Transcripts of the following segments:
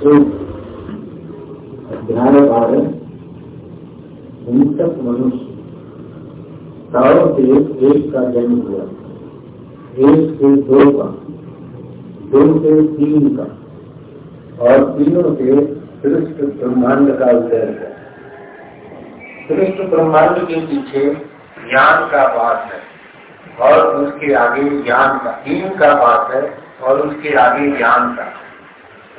अध्याय बारह हिंसक मनुष्य तारों से एक का जन्म हुआ एक से दो का दो से तीन का और तीनों से सृष्ट ब्रह्मांड का उदय है सृष्ट ब्रह्मांड के पीछे ज्ञान का बात है और उसके आगे ज्ञान का तीन का बात है और उसके आगे ज्ञान का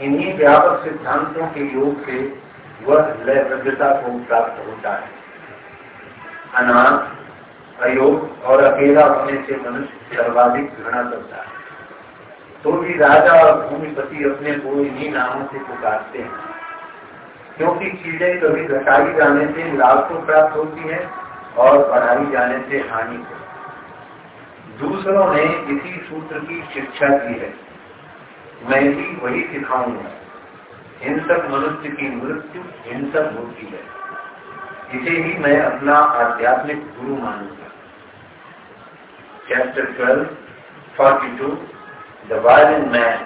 इन्हीं व्यापक सिद्धांतों के योग से वह लयबद्धता को प्राप्त होता है। अनाथ, अयोग और अकेला होने से मनुष्य सर्वाधिक घृणा करता है। तो भी राजा और भूमिपति अपने को इन्हीं नामों से पुकारते हैं। क्योंकि चीज़ें कभी घटाई जाने से लाभ को प्राप्त होती है और बढ़ाई जाने से हानि को दूसरों ने इसी सूत्र की शिक्षा की है। मैं भी वही सिखाऊँगा। हिंसक मनुष्य की मृत्यु हिंसक होती है। इसे ही मैं अपना आध्यात्मिक गुरु मानूँगा। Chapter twelve forty two the in man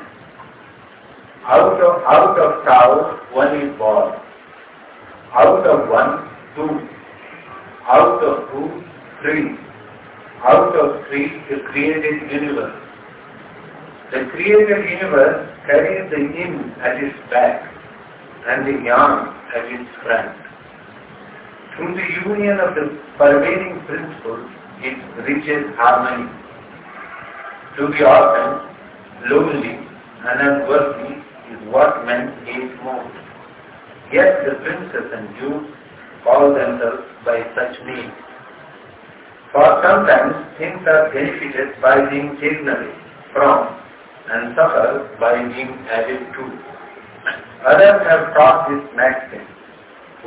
out of out of Tao one is born out of one two out of two three out of three created universe The created universe carries the yin at its back and the yang at its front. Through the union of the pervading principles, it reaches harmony. To the orphan, lonely and unworthy is what men hate most. Yet the princes and Jews call themselves by such names. For sometimes things are benefited by being taken away from and suffer by being added to. Others have taught this maxim,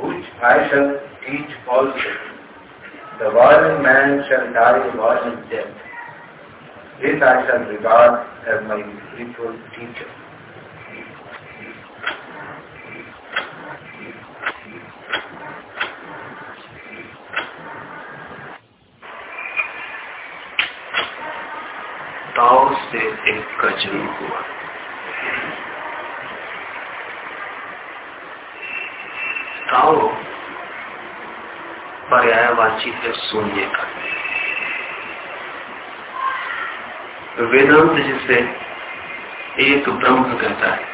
which I shall teach also. The violent man shall die a violent death. This I shall regard as my spiritual teacher. Tao से एक का जन्म हुआ। ताओ पर्यायवाची है शून्य का। वेदांत जिसे एक ब्रह्म कहता है,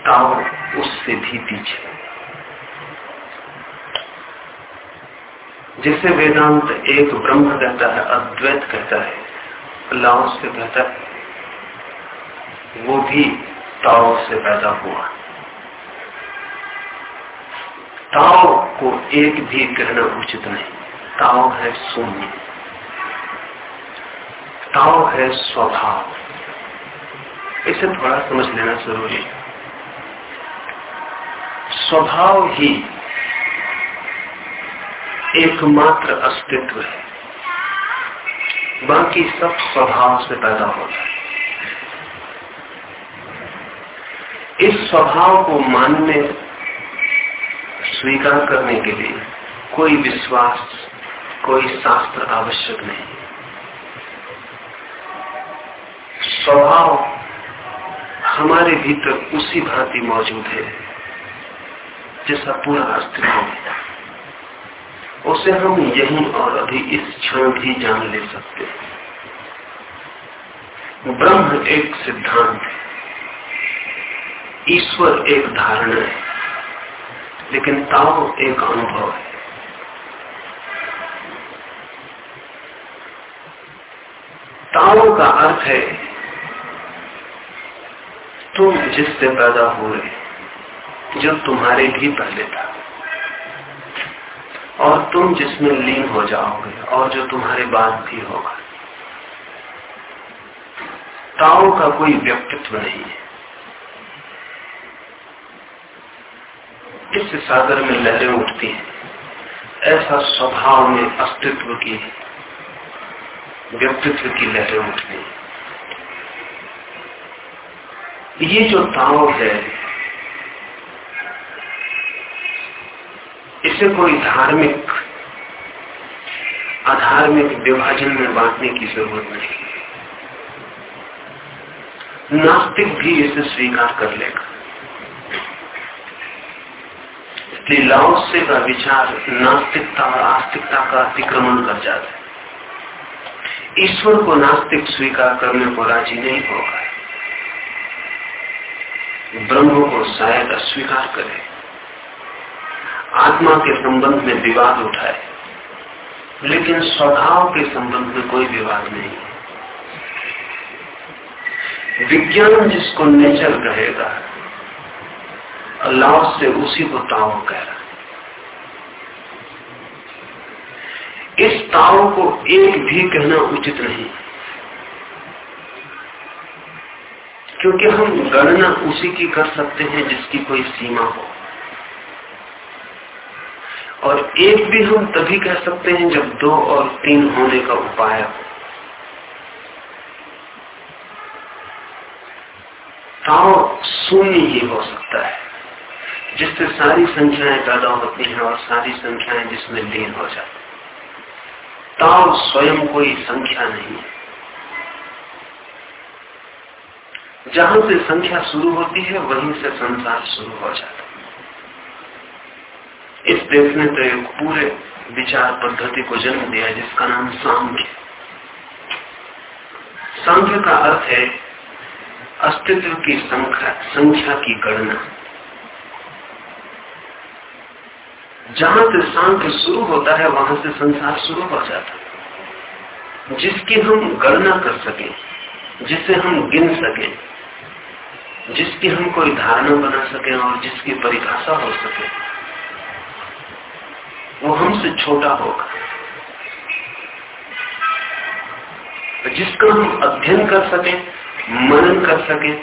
ताओ उससे भी पीछे। जिसे वेदांत एक ब्रह्म कहता है, अद्वैत कहता है लाओ से कहता है वो भी ताओ से पैदा हुआ। ताओ को एक भी कहना उचित नहीं। ताओ है शून्य। ताव है स्वभाव। इसे थोड़ा समझ लेना ज़रूरी है। स्वभाव ही एकमात्र अस्तित्व है। बाकी सब स्वभाव से पैदा होता है। इस स्वभाव को मानने, स्वीकार करने के लिए कोई विश्वास, कोई शास्त्र आवश्यक नहीं। स्वभाव हमारे भीतर उसी भांति मौजूद है जैसा पूरा अस्तित्व है। उसे हम यही और अभी इस क्षण भी जान ले सकते हैं। ब्रह्म एक सिद्धांत है। ईश्वर एक धारणा है, लेकिन ताओ एक अनुभव है। ताओ का अर्थ है, तुम जिससे पैदा हुए जो तुम्हारे भी पहले था। और तुम जिसमें लीन हो जाओगे और जो तुम्हारे बाद भी होगा। ताओ का कोई व्यक्तित्व नहीं है। इस सागर में लहरें उठती हैं। ऐसा स्वभाव में अस्तित्व की, व्यक्तित्व की लहरें उठती हैं। ये जो ताव है इसे कोई धार्मिक, अधार्मिक विभाजन में बांटने की ज़रूरत नहीं। नास्तिक भी इसे स्वीकार कर लेगा। इसलिए का विचार नास्तिकता और आस्तिकता का अतिक्रमण कर जाता है। ईश्वर को नास्तिक स्वीकार करने को राज़ी नहीं होगा। ब्रह्म को शायद अस्वीकार करे आत्मा के संबंध में विवाद उठाए, लेकिन स्वभाव के संबंध में कोई विवाद नहीं है। विज्ञान जिसको नेचर कहेगा, अल्लाह से उसी को ताओ कह रहा है। इस ताओ को एक भी कहना उचित नहीं। क्योंकि हम गणना उसी की कर सकते हैं जिसकी कोई सीमा हो। और एक भी हम तभी कह सकते हैं जब दो और तीन होने का उपाय हो। ताओ शून्य ही हो सकता है, जिससे सारी संख्याएँ पैदा होती हैं और सारी संख्याएँ जिसमें लीन हो जाती ताओ स्वयं कोई संख्या नहीं है। जहाँ से संख्या शुरू होती है, वहीं से संसार शुरू हो जाता है। देश ने तो एक पूरे विचार पद्धति को जन्म दिया जिसका नाम सांख्य। सांख्य का अर्थ है अस्तित्व की संख्या संख्या की गणना। जहाँ से सांख्य शुरू होता है, वहाँ से संसार शुरू हो जाता है। जिसकी हम गणना कर सके, जिसे हम गिन सके, जिसकी हम कोई धारणा बना सके और जिसकी परिभाषा हो सके वो हमसे छोटा होगा। जिसका हम अध्ययन कर सके, मनन कर सके,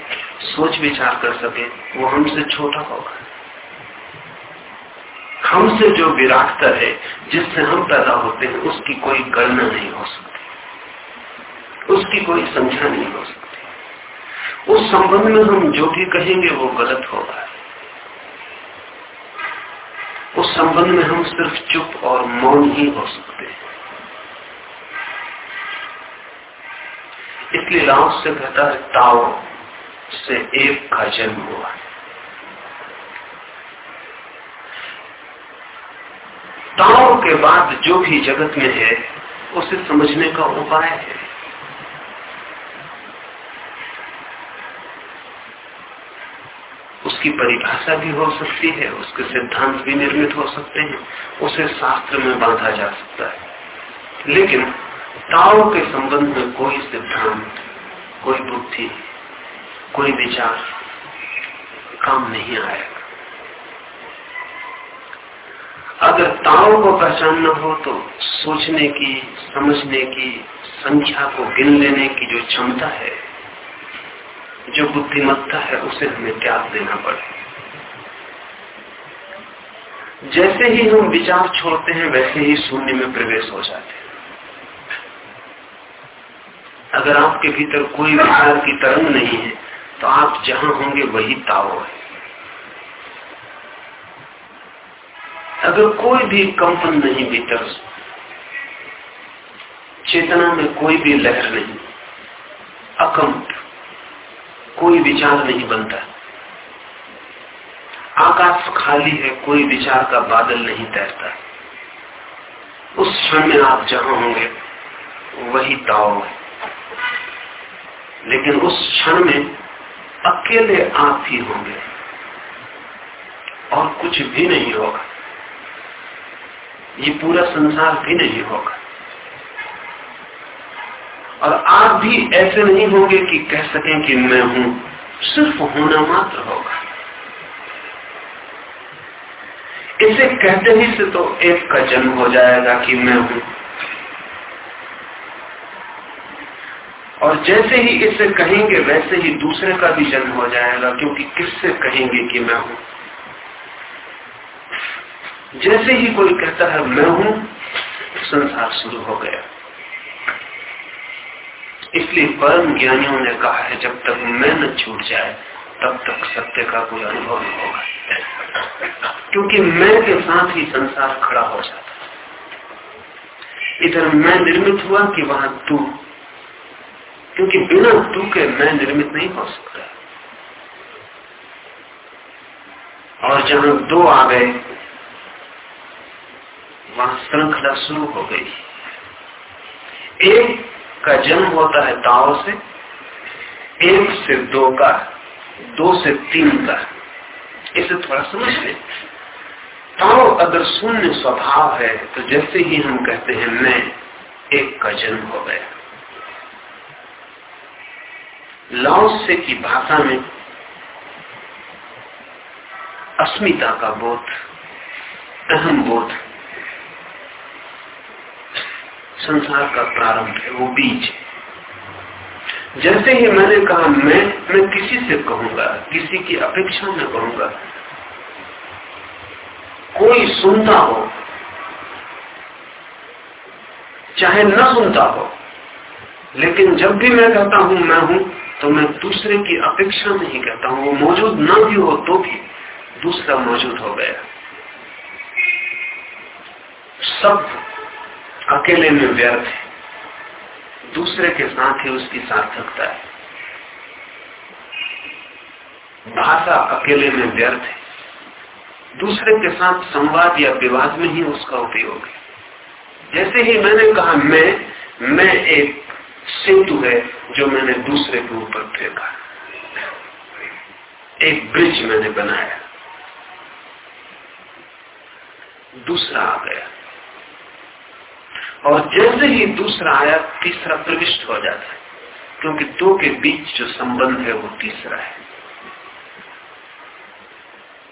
सोच विचार कर सके, वो हमसे छोटा होगा। हमसे जो विराटता है, जिससे हम पैदा होते हैं, उसकी कोई गणना नहीं हो सकती। उसकी कोई संख्या नहीं हो सकती। उस संबंध में हम जो भी कहेंगे, वो गलत होगा। उस संबंध में हम सिर्फ़ चुप और मौन ही हो सकते हैं। इसलिए लाओस से कहता है, ताओ से एक का जन्म हुआ। ताओ के बाद जो भी जगत में है, उसे समझने का उपाय है। उसकी परिभाषा भी हो सकती है, उसके सिद्धांत भी निर्मित हो सकते हैं, उसे शास्त्र में बांधा जा सकता है। लेकिन ताओ के संबंध में कोई सिद्धांत, कोई बुद्धि, कोई विचार काम नहीं आएगा। अगर ताओ को पहचानना हो तो सोचने की, समझने की, संख्या को गिन लेने की जो क्षमता है जो बुद्धिमत्ता है उसे हमें त्याग देना पड़े। जैसे ही हम विचार छोड़ते हैं, वैसे ही शून्य में प्रवेश हो जाते हैं। अगर आपके भीतर कोई विचार की तरंग नहीं है तो आप जहाँ होंगे वही ताओ है। अगर कोई भी कंपन नहीं भीतर, चेतना में कोई भी लहर नहीं, अकंप। कोई विचार नहीं बनता। आकाश खाली है, कोई विचार का बादल नहीं तैरता। उस क्षण में आप जहाँ होंगे, वही ताओ है। लेकिन उस क्षण में अकेले आप ही होंगे। और कुछ भी नहीं होगा। ये पूरा संसार भी नहीं होगा। और आप भी ऐसे नहीं होंगे कि कह सकें कि मैं हूँ। सिर्फ़ होना मात्र होगा। इसे कहते ही से तो एक का जन्म हो जाएगा कि मैं हूँ। और जैसे ही इसे कहेंगे, वैसे ही दूसरे का भी जन्म हो जाएगा, क्योंकि किससे कहेंगे कि मैं हूँ? जैसे ही कोई कहता है, मैं हूँ, संसार शुरू हो गया। इसलिए परम ज्ञानियों ने कहा है, जब तक मैं न छूट जाए, तब तक सत्य का कोई अनुभव नहीं होगा। क्योंकि मैं के साथ ही संसार खड़ा हो जाता इधर मैं निर्मित हुआ कि वहाँ तू। क्योंकि बिना तू के मैं निर्मित नहीं हो सकता। और जहाँ दो आ गए, वहाँ श्रृंखला शुरू हो गई। एक का जन्म होता है ताओ से, एक से दो का, दो से तीन का। इसे थोड़ा समझ ले। ताओ अगर शून्य स्वभाव है तो जैसे ही हम कहते हैं, मैं, एक का जन्म हो गया। लाओसे की भाषा में, अस्मिता का बोध, अहम बोध। संसार का प्रारंभ है, वो बीज है। जैसे ही मैंने कहा, मैं मैं किसी से कहूँगा, किसी की अपेक्षा में कहूँगा, कोई सुनता हो, चाहे न सुनता हो, लेकिन जब भी मैं कहता हूँ मैं हूँ तो मैं दूसरे की अपेक्षा नहीं कहता हूँ। वो मौजूद न भी हो तो भी दूसरा मौजूद हो गया। सब अकेले में व्यर्थ है। दूसरे के साथ ही उसकी सार्थकता है। भाषा अकेले में व्यर्थ है। दूसरे के साथ संवाद या विवाद में ही उसका उपयोग है। जैसे ही मैंने कहा, मैं मैं एक सेतु है जो मैंने दूसरे के ऊपर फेंका। एक ब्रिज मैंने बनाया। दूसरा आ गया। और जैसे ही दूसरा आया, तीसरा प्रविष्ट हो जाता है। क्योंकि दो के बीच जो संबंध है, वो तीसरा है।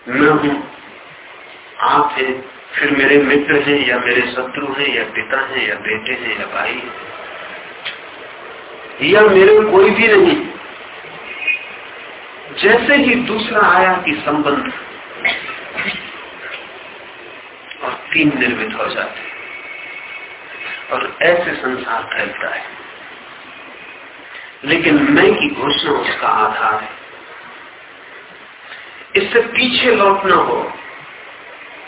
मैं हूँ, आप हैं, फिर मेरे मित्र हैं, या मेरे शत्रु हैं, या पिता हैं, या बेटे हैं, या भाई हैं, या मेरे कोई भी नहीं। जैसे ही दूसरा आया कि संबंध, और तीन निर्मित हो जाते और ऐसे संसार फैलता है लेकिन मैं की घोषणा उसका आधार है। इससे पीछे लौटना हो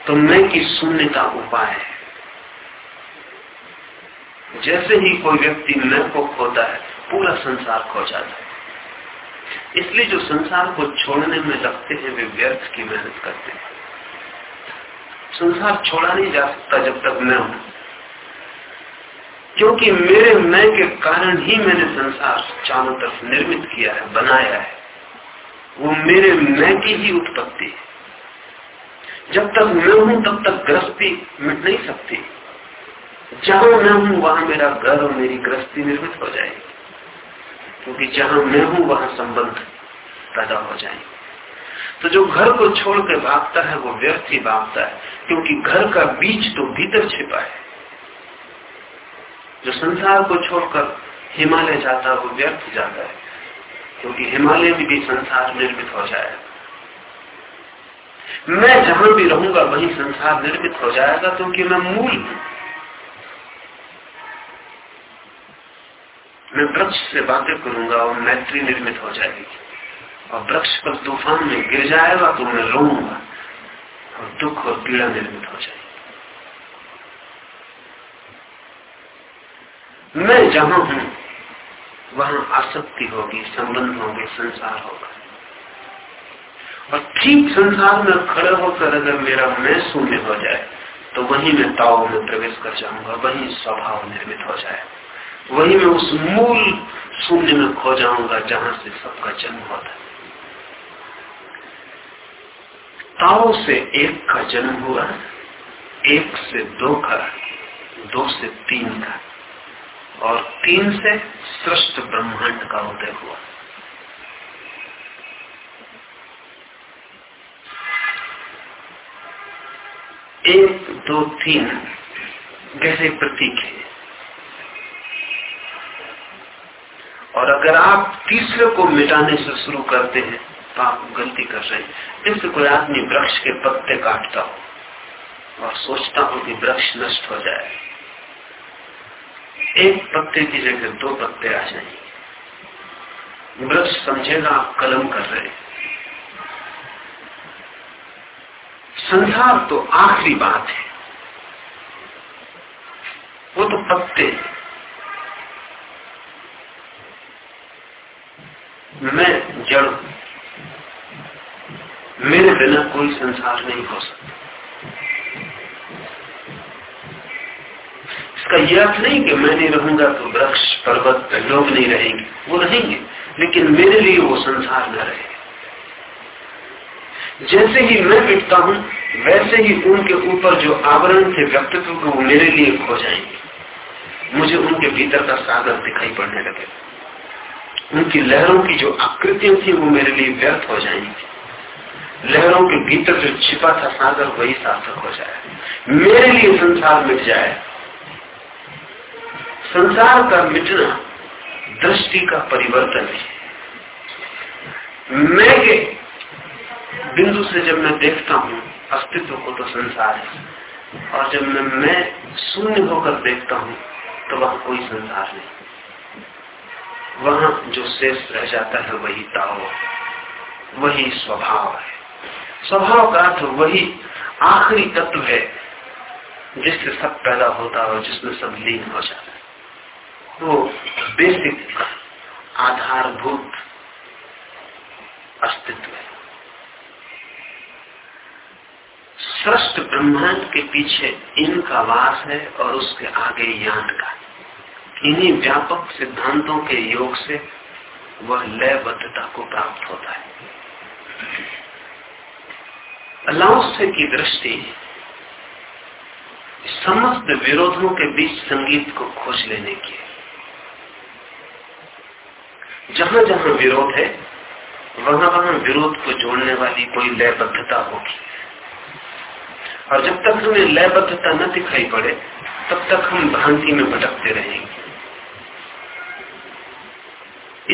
तो मैं की शून्य का उपाय है। जैसे ही कोई व्यक्ति मैं को खोता है, पूरा संसार खो जाता है। इसलिए जो संसार को छोड़ने में लगते हैं, वे व्यर्थ की मेहनत करते हैं। संसार छोड़ा नहीं जा सकता जब तक मैं हूँ। क्योंकि मेरे मैं के कारण ही मैंने संसार चारों तरफ़ निर्मित किया है, बनाया है। वो मेरे मैं की ही उत्पत्ति है। जब तक मैं हूँ, तब तक गृहस्थी मिट नहीं सकती। जहाँ मैं हूँ, वहाँ मेरा घर और मेरी गृहस्थी निर्मित हो जाएगी। क्योंकि जहाँ मैं हूँ, वहाँ संबंध पैदा हो जाएँगे। तो जो घर को छोड़ के भागता है, वो व्यर्थ ही भागता है, क्योंकि घर का बीज तो भीतर छिपा है। जो संसार को छोड़कर हिमालय जाता है, वो व्यर्थ जाता है, क्योंकि हिमालय में भी संसार निर्मित हो जाएगा। मैं जहाँ भी रहूँगा, वही संसार निर्मित हो जाएगा, क्योंकि मैं मूल हूँ। मैं वृक्ष से बातें करूँगा और मैत्री निर्मित हो जाएगी। और वृक्ष पर तूफ़ान में गिर जाएगा तो मैं रोऊँगा, और दुख और पीड़ा निर्मित हो जाएगी। मैं जहाँ हूँ, वहाँ आसक्ति होगी, संबंध होंगे, संसार होगा। और ठीक संसार में खड़े होकर अगर मेरा मैं शून्य हो जाए तो वहीं मैं ताओ में प्रवेश कर जाऊँगा, वही स्वभाव निर्मित हो जाए। वही मैं उस मूल शून्य में खो जाऊँगा, जहाँ से सबका जन्म होता है। ताओ से एक का जन्म हुआ, एक से दो का, दो से तीन का। और तीन से सृष्ट ब्रह्मांड का उदय हुआ। एक, दो, तीन गहरे प्रतीक है। और अगर आप तीसरे को मिटाने से शुरू करते हैं तो आप गलती कर रहे हैं। जैसे कोई आदमी वृक्ष के पत्ते काटता हो और सोचता हो कि वृक्ष नष्ट हो जाए। एक पत्ते की जगह, दो पत्ते आ जाएँगे। वृक्ष समझेगा आप कलम कर रहे हैं। संसार तो आखिरी बात है। वो तो पत्ते मैं जड़ मेरे बिना कोई संसार नहीं हो सकता। इसका यह अर्थ नहीं कि मैं नहीं रहूँगा तो वृक्ष, पर्वत, लोग नहीं रहेंगे। वो रहेंगे। लेकिन मेरे लिए वो संसार न रहे। जैसे ही मैं मिटता हूँ, वैसे ही उनके ऊपर जो आवरण थे व्यक्तित्व को वो मेरे लिए खो जाएँगे। मुझे उनके भीतर का सागर दिखाई पड़ने लगे। उनकी लहरों की जो आकृतियाँ थी, वो मेरे लिए व्यर्थ हो जाएँगी। लहरों के भीतर जो छिपा था सागर, वही सार्थक हो जाए। मेरे लिए संसार मिट जाए। संसार का मिटना दृष्टि का परिवर्तन है। मैं के बिंदु से जब मैं देखता हूँ, अस्तित्व को तो संसार है। और जब मैं मैं शून्य होकर देखता हूँ तो वहाँ कोई संसार नहीं। वहाँ जो शेष रह जाता है, वही ताओ, वही स्वभाव है। स्वभाव का अर्थ वही आखिरी तत्व है, जिससे सब पैदा होता है और जिसमें सब लीन हो जाता वो बेसिक आधारभूत अस्तित्व है। सृष्ट ब्रह्मांड के पीछे इनका वास है और उसके आगे यान का। इन्हीं व्यापक सिद्धांतों के योग से वह लयबद्धता को प्राप्त होता है। लाओसे की दृष्टि समस्त विरोधों के बीच संगीत को खोज लेने की जहाँ जहाँ विरोध है वहाँ वहाँ विरोध को जोड़ने वाली कोई लयबद्धता होगी। और जब तक हमें लयबद्धता न दिखाई पड़े, तब तक हम भ्रांति में भटकते रहेंगे।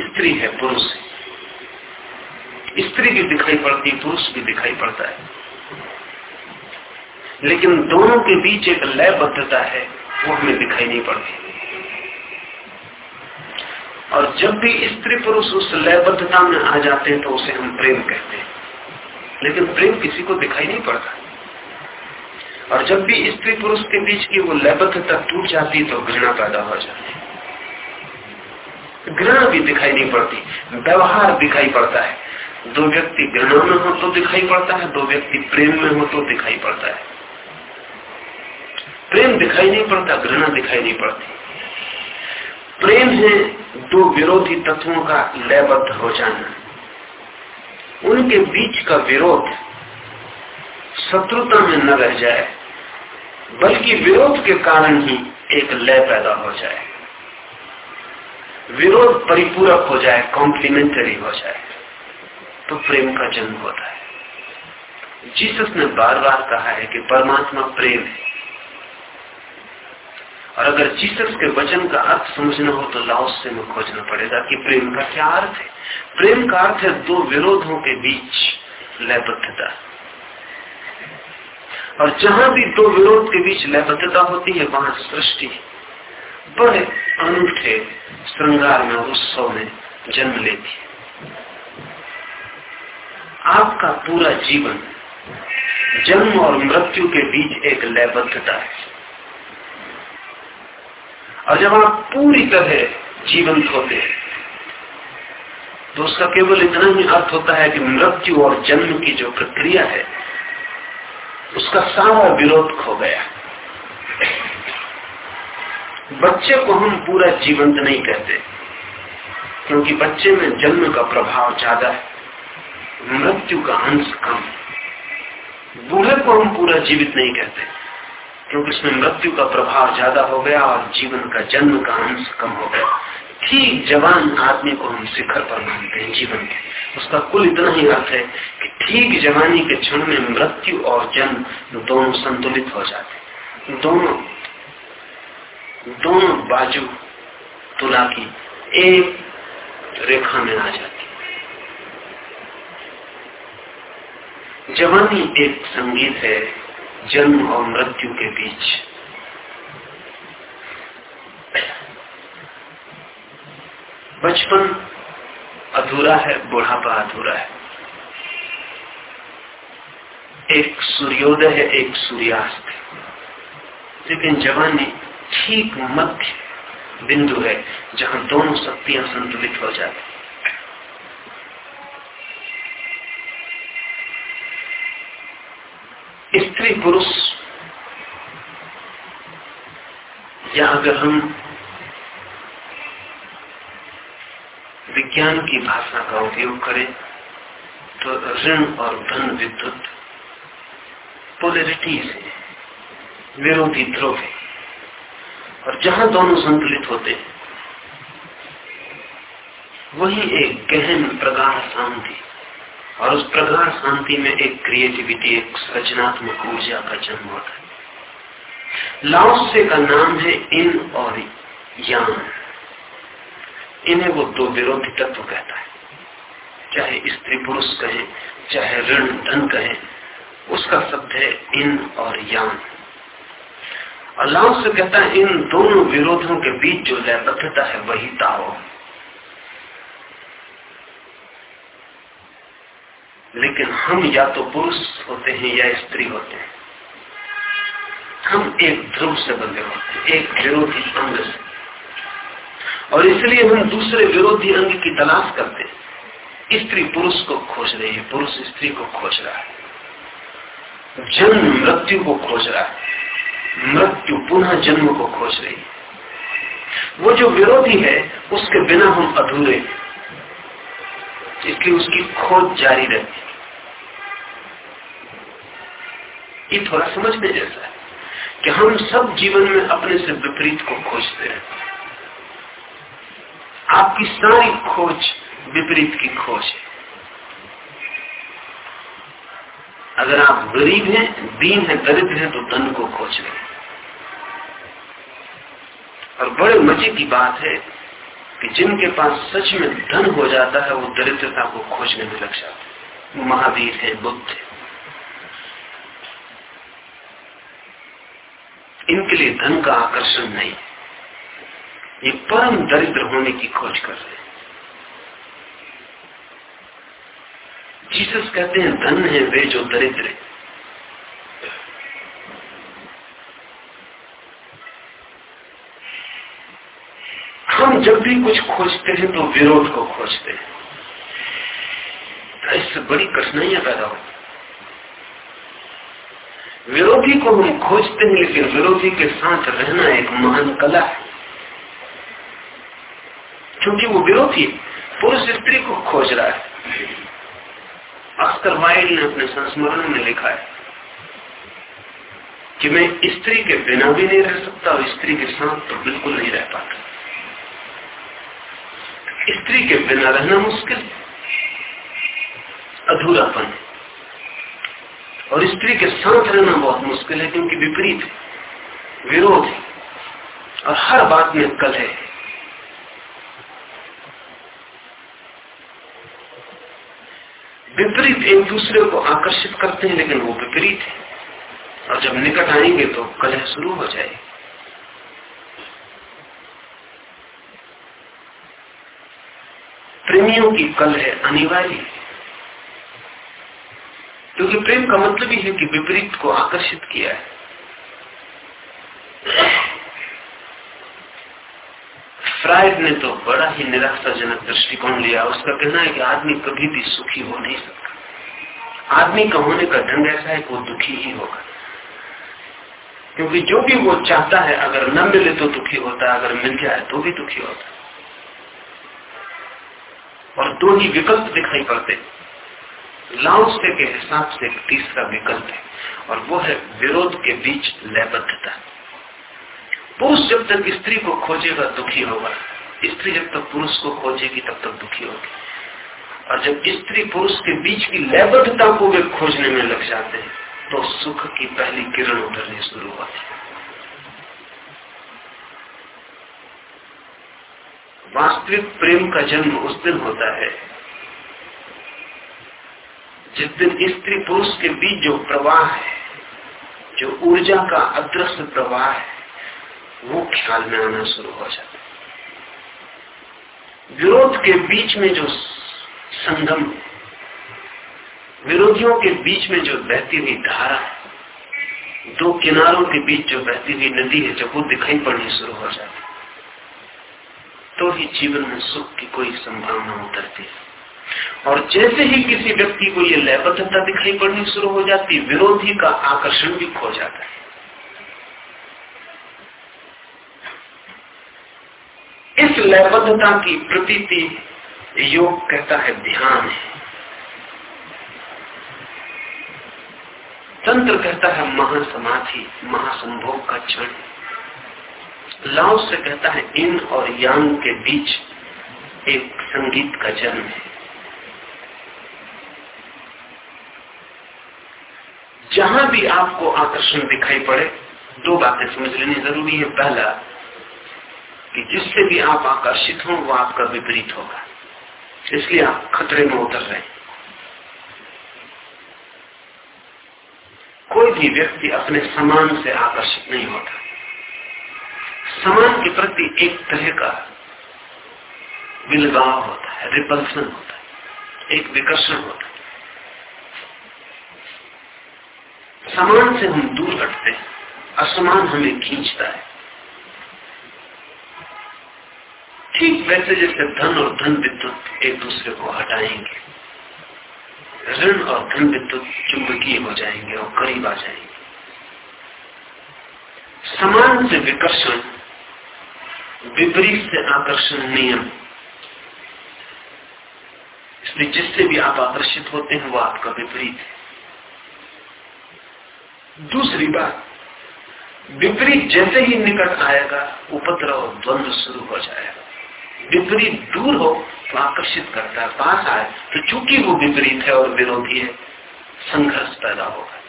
स्त्री है पुरुष। स्त्री भी दिखाई पड़ती, पुरुष भी दिखाई पड़ता है। लेकिन दोनों के बीच एक लयबद्धता है, वो हमें दिखाई नहीं पड़ती। और जब भी स्त्री पुरुष उस लयबद्धता में आ जाते हैं तो उसे हम प्रेम कहते हैं। लेकिन प्रेम किसी को दिखाई नहीं पड़ता। और जब भी स्त्री पुरुष के बीच की वो लयबद्धता टूट जाती तो घृणा पैदा हो जाती घृणा भी दिखाई नहीं पड़ती, व्यवहार दिखाई पड़ता है। दो व्यक्ति घृणा में हो तो दिखाई पड़ता है, दो व्यक्ति प्रेम में हो तो दिखाई पड़ता है। प्रेम दिखाई नहीं पड़ता, घृणा दिखाई नहीं पड़ती। प्रेम है दो विरोधी तत्वों का लयबद्ध हो जाना। उनके बीच का विरोध शत्रुता में न रह जाए, बल्कि विरोध के कारण ही एक लय पैदा हो जाए। विरोध परिपूरक हो जाए कॉम्प्लीमेंटरी हो जाए तो प्रेम का जन्म होता है। जीसस ने बार बार कहा है कि परमात्मा प्रेम है। और अगर जीसस के वचन का अर्थ समझना हो तो लाओस में खोजना पड़ेगा कि प्रेम का क्या अर्थ है? प्रेम का अर्थ है दो विरोधों के बीच लयबद्धता। और जहाँ भी दो विरोध के बीच लयबद्धता होती है, वहाँ सृष्टि बड़े अनूठे श्रृंगार में उत्सव में जन्म लेती आपका पूरा जीवन जन्म और मृत्यु के बीच एक लयबद्धता है। और जब आप पूरी तरह जीवंत होते हैं तो उसका केवल इतना ही अर्थ होता है कि मृत्यु और जन्म की जो प्रक्रिया है, उसका सारा विरोध खो गया। बच्चे को हम पूरा जीवंत नहीं कहते, क्योंकि बच्चे में जन्म का प्रभाव ज़्यादा है, मृत्यु का अंश कम। बूढ़े को हम पूरा जीवित नहीं कहते। क्योंकि उसमें मृत्यु का प्रभाव ज़्यादा हो गया और जीवन का जन्म का अंश कम हो गया। ठीक जवान आदमी को हम शिखर पर मानते हैं जीवन के। उसका कुल इतना ही अर्थ है कि ठीक जवानी के क्षण में मृत्यु और जन्म दोनों संतुलित हो जाते दोनों दोनों बाजू तुला की एक रेखा में आ जाती जवानी एक संगीत है। जन्म और मृत्यु के बीच। बचपन अधूरा है, बुढ़ापा अधूरा है। एक सूर्योदय है, एक सूर्यास्त। लेकिन जवानी ठीक मध्य बिंदु है, जहाँ दोनों शक्तियाँ संतुलित हो जाती स्त्री पुरुष। या अगर हम विज्ञान की भाषा का उपयोग करें तो ऋण और धन विद्युत पोलरिटीज है विरोधी ध्रुव और जहाँ दोनों संतुलित होते वही एक गहन प्रगाढ़ शांति और उस प्रगाढ़ शांति में एक क्रिएटिविटी एक रचनात्मक ऊर्जा का जन्म होता है लाओसे का नाम है इन और यान। इन्हें वो दो विरोधी तत्व कहता है। चाहे स्त्री पुरुष कहे, चाहे ऋण, धन कहे, उसका शब्द है इन और यान। अल्लाह से कहता है, इन दोनों विरोधों के बीच जो लयबद्धता है, वही ताओ। लेकिन हम या तो पुरुष होते हैं या स्त्री होते हैं। हम एक ध्रुव से बंधे होते हैं, एक विरोधी अंग से। और इसलिए हम दूसरे विरोधी अंग की तलाश करते हैं। स्त्री पुरुष को खोज रही है, पुरुष स्त्री को खोज रहा है। जन्म मृत्यु को खोज रहा है। मृत्यु पुनः जन्म को खोज रही है। वो जो विरोधी है, उसके बिना हम अधूरे इसलिए उसकी खोज जारी रहती ये थोड़ा समझने जैसा है कि हम सब जीवन में अपने से विपरीत को खोजते हैं। आपकी सारी खोज विपरीत की खोज है। अगर आप गरीब हैं, दीन है, दरिद्र हैं तो धन को खोज रहे और बड़े मज़े की बात है कि जिनके पास सच में धन हो जाता है, वो दरिद्रता को खोजने में लग जाते हैं। महावीर है, बुद्ध है। इनके लिए धन का आकर्षण नहीं। ये परम दरिद्र होने की खोज कर रहे हैं। जीसस कहते हैं, धन है वे जो दरिद्र हम जब भी कुछ खोजते हैं तो विरोध को खोजते हैं। तो इससे बड़ी कठिनाइयाँ पैदा होती विरोधी को हम खोजते हैं, लेकिन विरोधी के साथ रहना एक महान कला है। क्योंकि वो विरोधी पुरुष स्त्री को खोज रहा है। ऑस्कर वाइल्ड ने अपने संस्मरण में लिखा है कि मैं स्त्री के बिना भी नहीं रह सकता और स्त्री के साथ तो बिल्कुल नहीं रह पाता। स्त्री के बिना रहना मुश्किल, अधूरापन है। और स्त्री के साथ रहना बहुत मुश्किल है, क्योंकि विपरीत है विरोध है। और हर बात में कल है। विपरीत एक दूसरे को आकर्षित करते हैं, लेकिन वो विपरीत है। और जब निकट आएँगे तो कलह शुरू हो जाएगी। प्रेमियों की कल है, अनिवार्य क्योंकि प्रेम का मतलब ही है कि विपरीत को आकर्षित किया है। फ्राइड ने तो बड़ा ही निराशाजनक दृष्टिकोण लिया। उसका कहना है कि आदमी कभी भी सुखी हो नहीं सकता। आदमी का होने का ढंग ऐसा है कि वो दुखी ही होगा। क्योंकि जो भी वो चाहता है, अगर न मिले तो दुखी होता है, अगर मिल जाए तो भी दुखी होता है। और दो ही विकल्प दिखाई पड़ते लाउसे के हिसाब से तीसरा विकल्प है, और वो है विरोध के बीच लयबद्धता। पुरुष जब तक स्त्री को खोजेगा, दुखी होगा। स्त्री जब तक पुरुष को खोजेगी, तब तक दुखी होगी। और जब स्त्री पुरुष के बीच की लयबद्धता को वे खोजने में लग जाते हैं तो सुख की पहली किरण उतरनी शुरू होती है। वास्तविक प्रेम का जन्म उस दिन होता है जिस दिन स्त्री पुरुष के बीच जो प्रवाह है, जो ऊर्जा का अदृश्य प्रवाह है, वो ख्याल में आना शुरू हो जाता है। विरोध के बीच में जो संगम विरोधियों के बीच में जो बहती हुई धारा है, दो किनारों के बीच जो बहती हुई नदी है, जब वो दिखाई पड़नी शुरू हो जाती तो ही जीवन में सुख की कोई संभावना उतरती है। और जैसे ही किसी व्यक्ति को ये लयबद्धता दिखाई पड़नी शुरू हो जाती, विरोधी का आकर्षण भी खो जाता है। इस लयबद्धता की प्रतीति योग कहता है ध्यान। है तंत्र कहता है महासमाधि, महासंभोग का क्षण। लाओ से कहता है इन और यांग के बीच एक संगीत का जन्म है। जहाँ भी आपको आकर्षण दिखाई पड़े, दो बातें समझ लेनी ज़रूरी है। पहला, कि जिससे भी आप आकर्षित हो, वो आपका विपरीत होगा। इसलिए आप खतरे में उतर रहे हैं। कोई भी व्यक्ति अपने समान से आकर्षित नहीं होता। समान के प्रति एक तरह का विलगाव होता है रिपल्सन होता है, एक विकर्षण होता है। समान से हम दूर हटते हैं, असमान हमें खींचता है। ठीक वैसे जैसे धन और धन विद्युत एक दूसरे को हटाएँगे। ऋण और धन विद्युत चुंबकीय हो जाएँगे और करीब आ जाएँगे। समान से विकर्षण, विपरीत से आकर्षण नियम। इसलिए जिससे भी आप आकर्षित होते हैं, वो आपका विपरीत है। दूसरी बात, विपरीत जैसे ही निकट आएगा, उपद्रव द्वंद्व शुरू हो जाएगा। विपरीत दूर हो तो आकर्षित करता है, पास आए तो चूँकि वो विपरीत है और विरोधी है, संघर्ष पैदा होगा।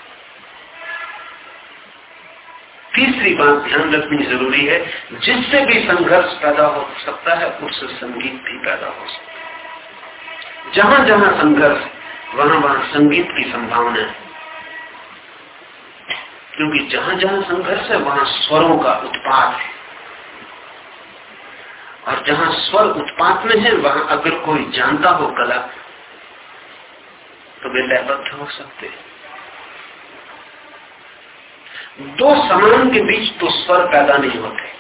तीसरी बात ध्यान रखनी ज़रूरी है, जिससे भी संघर्ष पैदा हो सकता है, उससे संगीत भी पैदा हो सकता है। जहाँ जहाँ संघर्ष वहाँ वहाँ संगीत की संभावना है। क्योंकि जहाँ जहाँ संघर्ष है, वहाँ स्वरों का उत्पाद है। और जहाँ स्वर उत्पाद में है, वहाँ अगर कोई जानता हो कला तो वे लयबद्ध हो सकते हैं। दो समान के बीच तो स्वर पैदा नहीं होते।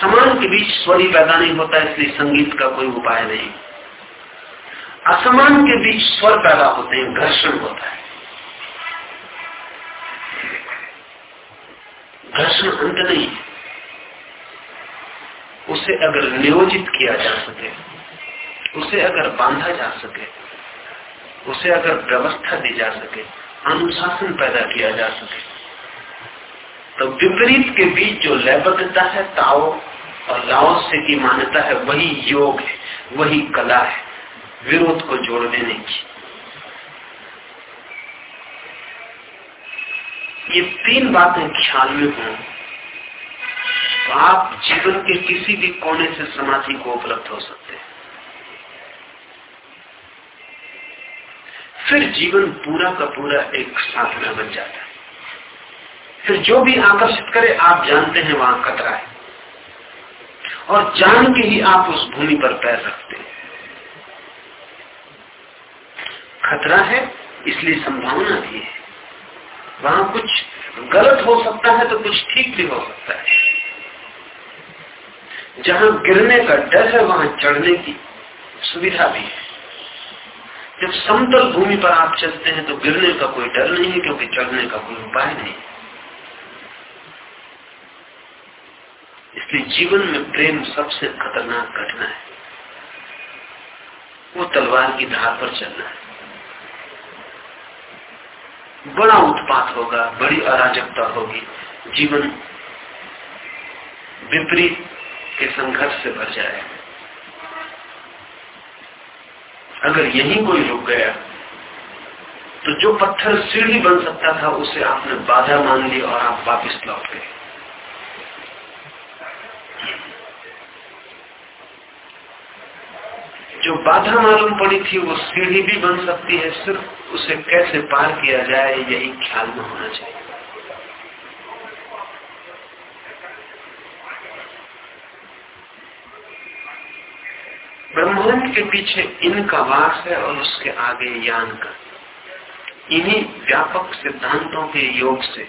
समान के बीच स्वर ही पैदा नहीं होता, इसलिए संगीत का कोई उपाय नहीं। असमान के बीच स्वर पैदा होते हैं, घर्षण होता है। घर्षण अंत नहीं उसे अगर नियोजित किया जा सके, उसे अगर बांधा जा सके, उसे अगर व्यवस्था दी जा सके, अनुशासन पैदा किया जा सके तो विपरीत के बीच जो लयबद्धता है, ताओ और लाओस्य की मान्यता है, वही योग है, वही कला है, विरोध को जोड़ देने की ये तीन बातें ख्याल में हों तो आप जीवन के किसी भी कोने से समाधि को उपलब्ध हो सकते हैं। फिर जीवन पूरा का पूरा एक साधना बन जाता है। फिर जो भी आकर्षित करे, आप जानते हैं वहाँ खतरा है। और जान के ही आप उस भूमि पर पैर रखते हैं। खतरा है, इसलिए संभावना भी है। वहाँ कुछ गलत हो सकता है तो कुछ ठीक भी हो सकता है। जहाँ गिरने का डर है, वहाँ चढ़ने की सुविधा भी है। जब समतल भूमि पर आप चलते हैं तो गिरने का कोई डर नहीं है, क्योंकि चढ़ने का कोई उपाय नहीं इसलिए जीवन में प्रेम सबसे खतरनाक घटना है। वो तलवार की धार पर चलना है। बड़ा उत्पात होगा, बड़ी अराजकता होगी। जीवन विपरीत के संघर्ष से भर जाए अगर यही कोई रुक गया तो जो पत्थर सीढ़ी बन सकता था, उसे आपने बाधा मान ली और आप वापस लौट गए। जो बाधा मालूम पड़ी थी, वो सीढ़ी भी बन सकती है, सिर्फ़ उसे कैसे पार किया जाए, यही ख्याल में होना चाहिए। ब्रह्मांड के पीछे इनका वास है और उसके आगे यान का। इन्हीं व्यापक सिद्धांतों के योग से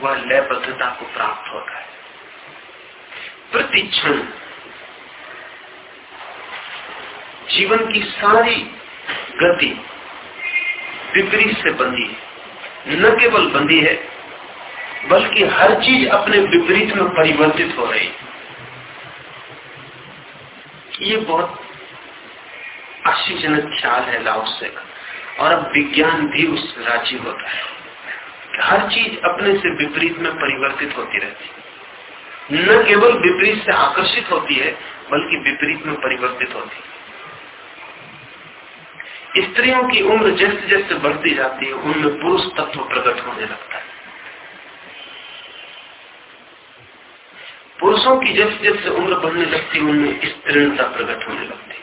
वह लयबद्धता को प्राप्त होता है। प्रति क्षण जीवन की सारी गति विपरीत से बंधी है। न केवल बंधी है, बल्कि हर चीज़ अपने विपरीत में परिवर्तित हो रही है। ये बहुत आश्चर्यजनक ख्याल है लाओसे का और अब विज्ञान भी उस राज़ी होता है हर चीज़ अपने से विपरीत में परिवर्तित होती रहती है। न केवल विपरीत से आकर्षित होती है, बल्कि विपरीत में परिवर्तित होती है। स्त्रियों की उम्र जैसे जैसे बढ़ती जाती है, उनमें पुरुष तत्व प्रकट होने लगता है। पुरुषों की जैसे जैसे उम्र बढ़ने लगती है, उनमें स्त्रीणता प्रकट होने लगती है।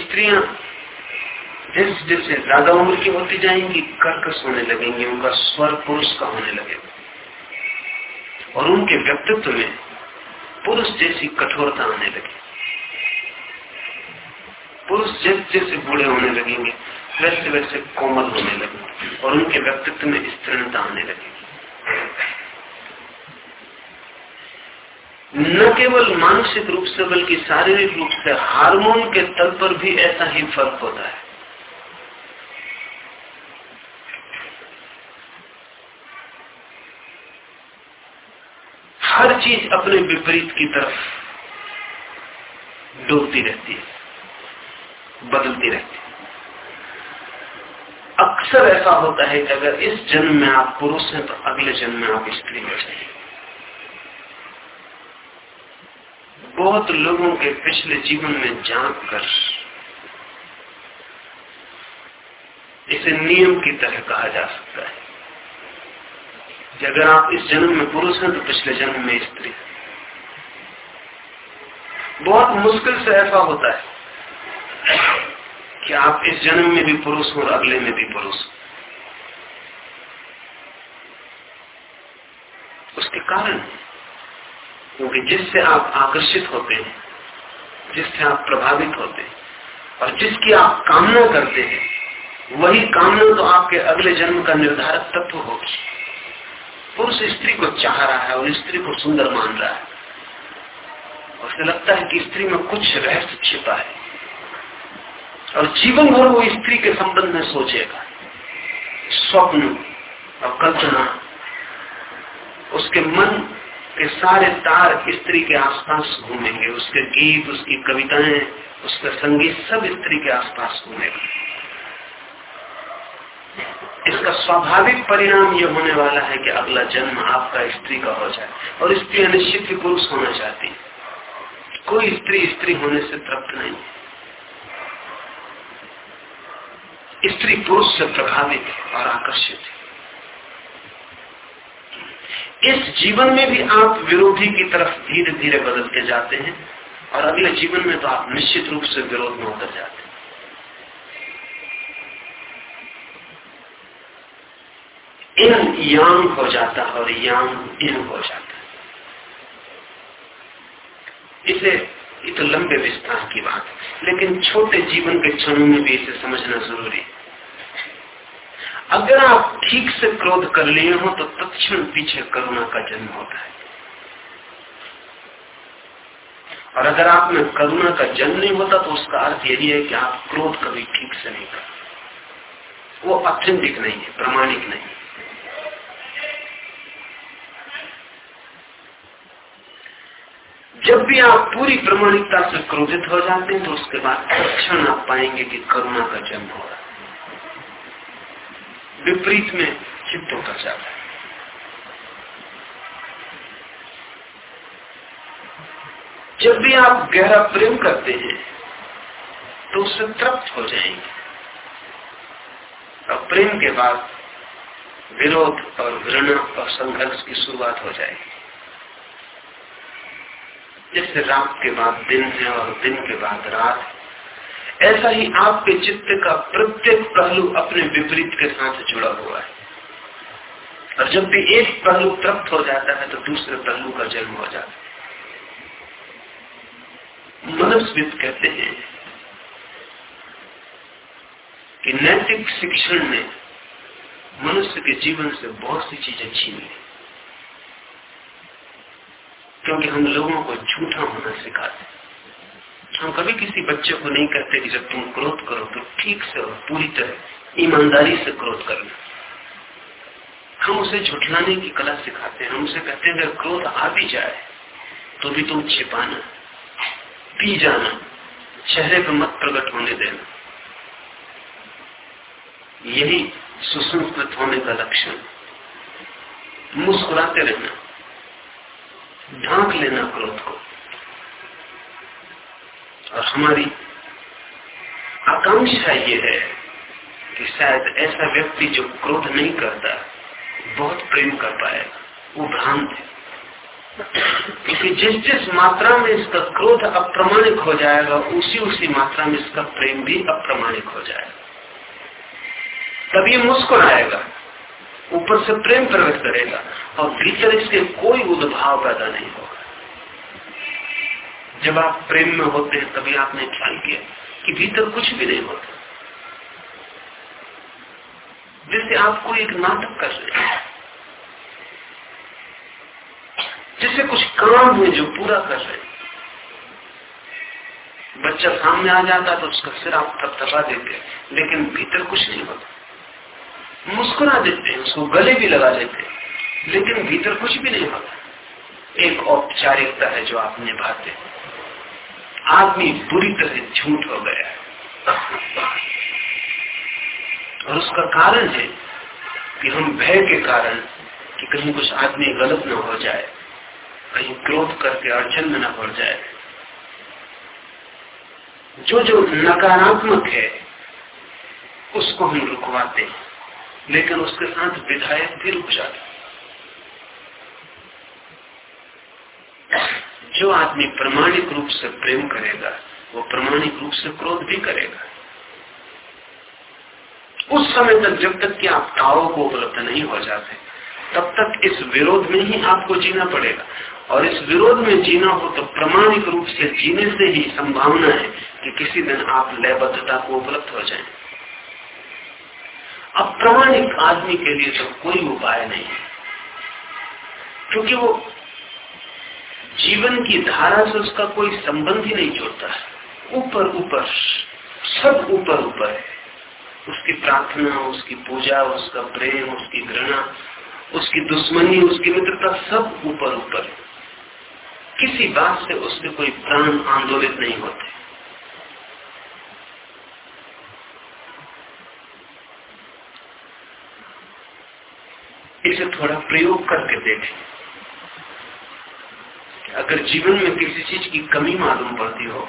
स्त्रियाँ जैसे जैसे ज़्यादा उम्र की होती जाएँगी, कर्कश होने लगेंगी, उनका स्वर पुरुष का होने लगेगा। और उनके व्यक्तित्व में पुरुष जैसी कठोरता आने लगी पुरुष जैसे जैसे बूढ़े होने लगेंगे, वैसे वैसे कोमल होने लगे और उनके व्यक्तित्व में स्त्रीणता आने लगेगी। न केवल मानसिक रूप से, बल्कि शारीरिक रूप से हार्मोन के तल पर भी ऐसा ही फ़र्क होता है हर चीज़ अपने विपरीत की तरफ़ डूबती रहती है, बदलती रहती है। अक्सर ऐसा होता है कि अगर इस जन्म में आप पुरुष हैं तो अगले जन्म में आप स्त्री हो जाए बहुत लोगों के पिछले जीवन में झाँक कर इसे नियम की तरह कहा जा सकता है। कि अगर आप इस जन्म में पुरुष हैं तो पिछले जन्म में स्त्री। बहुत मुश्किल से ऐसा होता है कि आप इस जन्म में भी पुरुष हो और अगले में भी पुरुष उसके कारण क्योंकि जिससे आप आकर्षित होते हैं, जिससे आप प्रभावित होते हैं और जिसकी आप कामना करते हैं, वही कामना तो आपके अगले जन्म का निर्धारक तत्व होगी। पुरुष स्त्री को चाह रहा है और स्त्री को सुंदर मान रहा है। उसे लगता है कि स्त्री में कुछ रहस्य छिपा है। और जीवन भर वो स्त्री के संबंध में सोचेगा। स्वप्न और कल्पना, उसके मन के सारे तार स्त्री के आसपास घूमेंगे। उसके गीत, उसकी कविताएँ, उसका संगीत सब स्त्री के आसपास घूमेगा। इसका स्वाभाविक परिणाम यह होने वाला है कि अगला जन्म आपका स्त्री का हो जाए और स्त्री अनिश्चित ही पुरुष होना चाहती है। कोई स्त्री स्त्री होने से तृप्त नहीं है। स्त्री पुरुष से प्रभावित और आकर्षित है। इस जीवन में भी आप विरोधी की तरफ़ धीरे धीरे बदलते जाते हैं और अगले जीवन में तो आप निश्चित रूप से विरोध में उतर जाते हैं। इन यांग हो जाता है और यांग इन हो जाता है। इसे ये तो लंबे विस्तार की बात लेकिन छोटे जीवन के क्षणों में भी इसे समझना ज़रूरी है। अगर आप ठीक से क्रोध कर लिए हो तो तत्क्षण पीछे करुणा का जन्म होता है। और अगर आप में करुणा का जन्म नहीं होता तो उसका अर्थ यही है कि आप क्रोध कभी ठीक से नहीं कर वो ऑथेंटिक नहीं है, प्रामाणिक नहीं है। जब भी आप पूरी प्रमाणिकता से क्रोधित हो जाते हैं तो उसके बाद क्षण आप पाएँगे कि करुणा का जन्म हो रहा है। विपरीत में चित्त होकर जाता है। जब भी आप गहरा प्रेम करते हैं तो उससे तृप्त हो जाएँगे। और प्रेम के बाद विरोध और घृणा और संघर्ष की शुरुआत हो जाएगी। जैसे रात के बाद, दिन है और दिन के बाद रात है। ऐसा ही आपके चित्त का प्रत्येक पहलू अपने विपरीत के साथ जुड़ा हुआ है। और जब भी एक पहलू तृप्त हो जाता है तो दूसरे पहलू का जन्म हो जाता है। मनस्विद कहते हैं कि नैतिक शिक्षण ने मनुष्य के जीवन से बहुत सी चीज़ें छीन ली। क्योंकि हम लोगों को झूठा होना सिखाते हम कभी किसी बच्चे को नहीं कहते कि जब तुम क्रोध करो तो ठीक से और पूरी तरह ईमानदारी से क्रोध करना। हम उसे झुठलाने की कला सिखाते हैं। हम उसे कहते हैं, अगर क्रोध आ भी जाए तो भी तुम छिपाना, पी जाना, चेहरे पर मत प्रकट होने देना। यही सुसंस्कृत होने का लक्षण। मुस्कुराते रहना। ढांक लेना क्रोध को। और हमारी आकांक्षा ये है कि शायद ऐसा व्यक्ति जो क्रोध नहीं करता, बहुत प्रेम कर पाएगा वो भ्रांत है। क्योंकि जिस जिस मात्रा में इसका क्रोध अप्रमाणिक हो जाएगा, उसी उसी मात्रा में इसका प्रेम भी अप्रमाणिक हो जाएगा। ये मुस्कुराएगा। ऊपर से प्रेम प्रकट करेगा और भीतर इसके कोई उद्भाव पैदा नहीं होगा। जब आप प्रेम में होते हैं, तभी आपने ख्याल किया कि भीतर कुछ भी नहीं होता। जैसे आप कोई एक नाटक कर रहे हैं, जैसे कुछ काम है जो पूरा कर रहे हैं। बच्चा सामने आ जाता तो उसका सिर आप थपथपा देते लेकिन भीतर कुछ नहीं होता। मुस्कुरा देते हैं, उसको गले भी लगा देते हैं, लेकिन भीतर कुछ भी नहीं होता। एक औपचारिकता है जो आप निभाते आदमी बुरी तरह झूठ हो गया और उसका कारण है कि हम भय के कारण कि कहीं कुछ आदमी गलत न हो जाए, कहीं क्रोध करके अड़चन में न पड़ जाए। जो जो नकारात्मक है, उसको हम रुकवाते हैं। लेकिन उसके साथ विधायक भी रुक जाते जो आदमी प्रमाणिक रूप से प्रेम करेगा, वो प्रमाणिक रूप से क्रोध भी करेगा। उस समय तक जब तक कि आप ताओ को उपलब्ध नहीं हो जाते, तब तक इस विरोध में ही आपको जीना पड़ेगा। और इस विरोध में जीना हो तो प्रमाणिक रूप से जीने से ही संभावना है कि किसी दिन आप लयबद्धता को उपलब्ध हो जाए अब प्रमाणिक आदमी के लिए तो कोई उपाय नहीं क्योंकि वो जीवन की धारा से उसका कोई संबंध ही नहीं जोड़ता ऊपर ऊपर, सब ऊपर ऊपर है। उसकी प्रार्थना, उसकी पूजा, उसका प्रेम, उसकी घृणा, उसकी दुश्मनी, उसकी मित्रता सब ऊपर ऊपर किसी बात से उसके कोई प्राण आंदोलित नहीं होते। इसे थोड़ा प्रयोग करके देखें। अगर जीवन में किसी चीज़ की कमी मालूम पड़ती हो,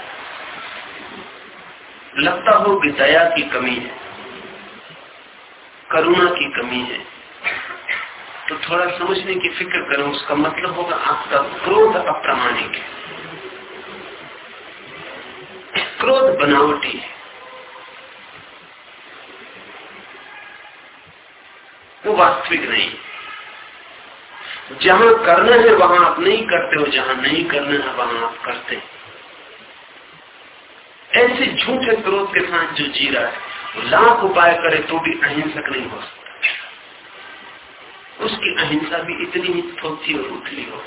लगता हो कि दया की कमी है, करुणा की कमी है तो थोड़ा समझने की फ़िक्र करें, उसका मतलब होगा आपका क्रोध अप्रामाणिक है। क्रोध बनावटी है। वो वास्तविक नहीं जहाँ करना है वहाँ आप नहीं करते हो जहाँ नहीं करना है वहाँ आप करते ऐसे झूठे क्रोध के साथ जो जी रहा है। लाख उपाय करे तो भी अहिंसक नहीं हो सकता। उसकी अहिंसा भी इतनी ही थोथी और उथली हो।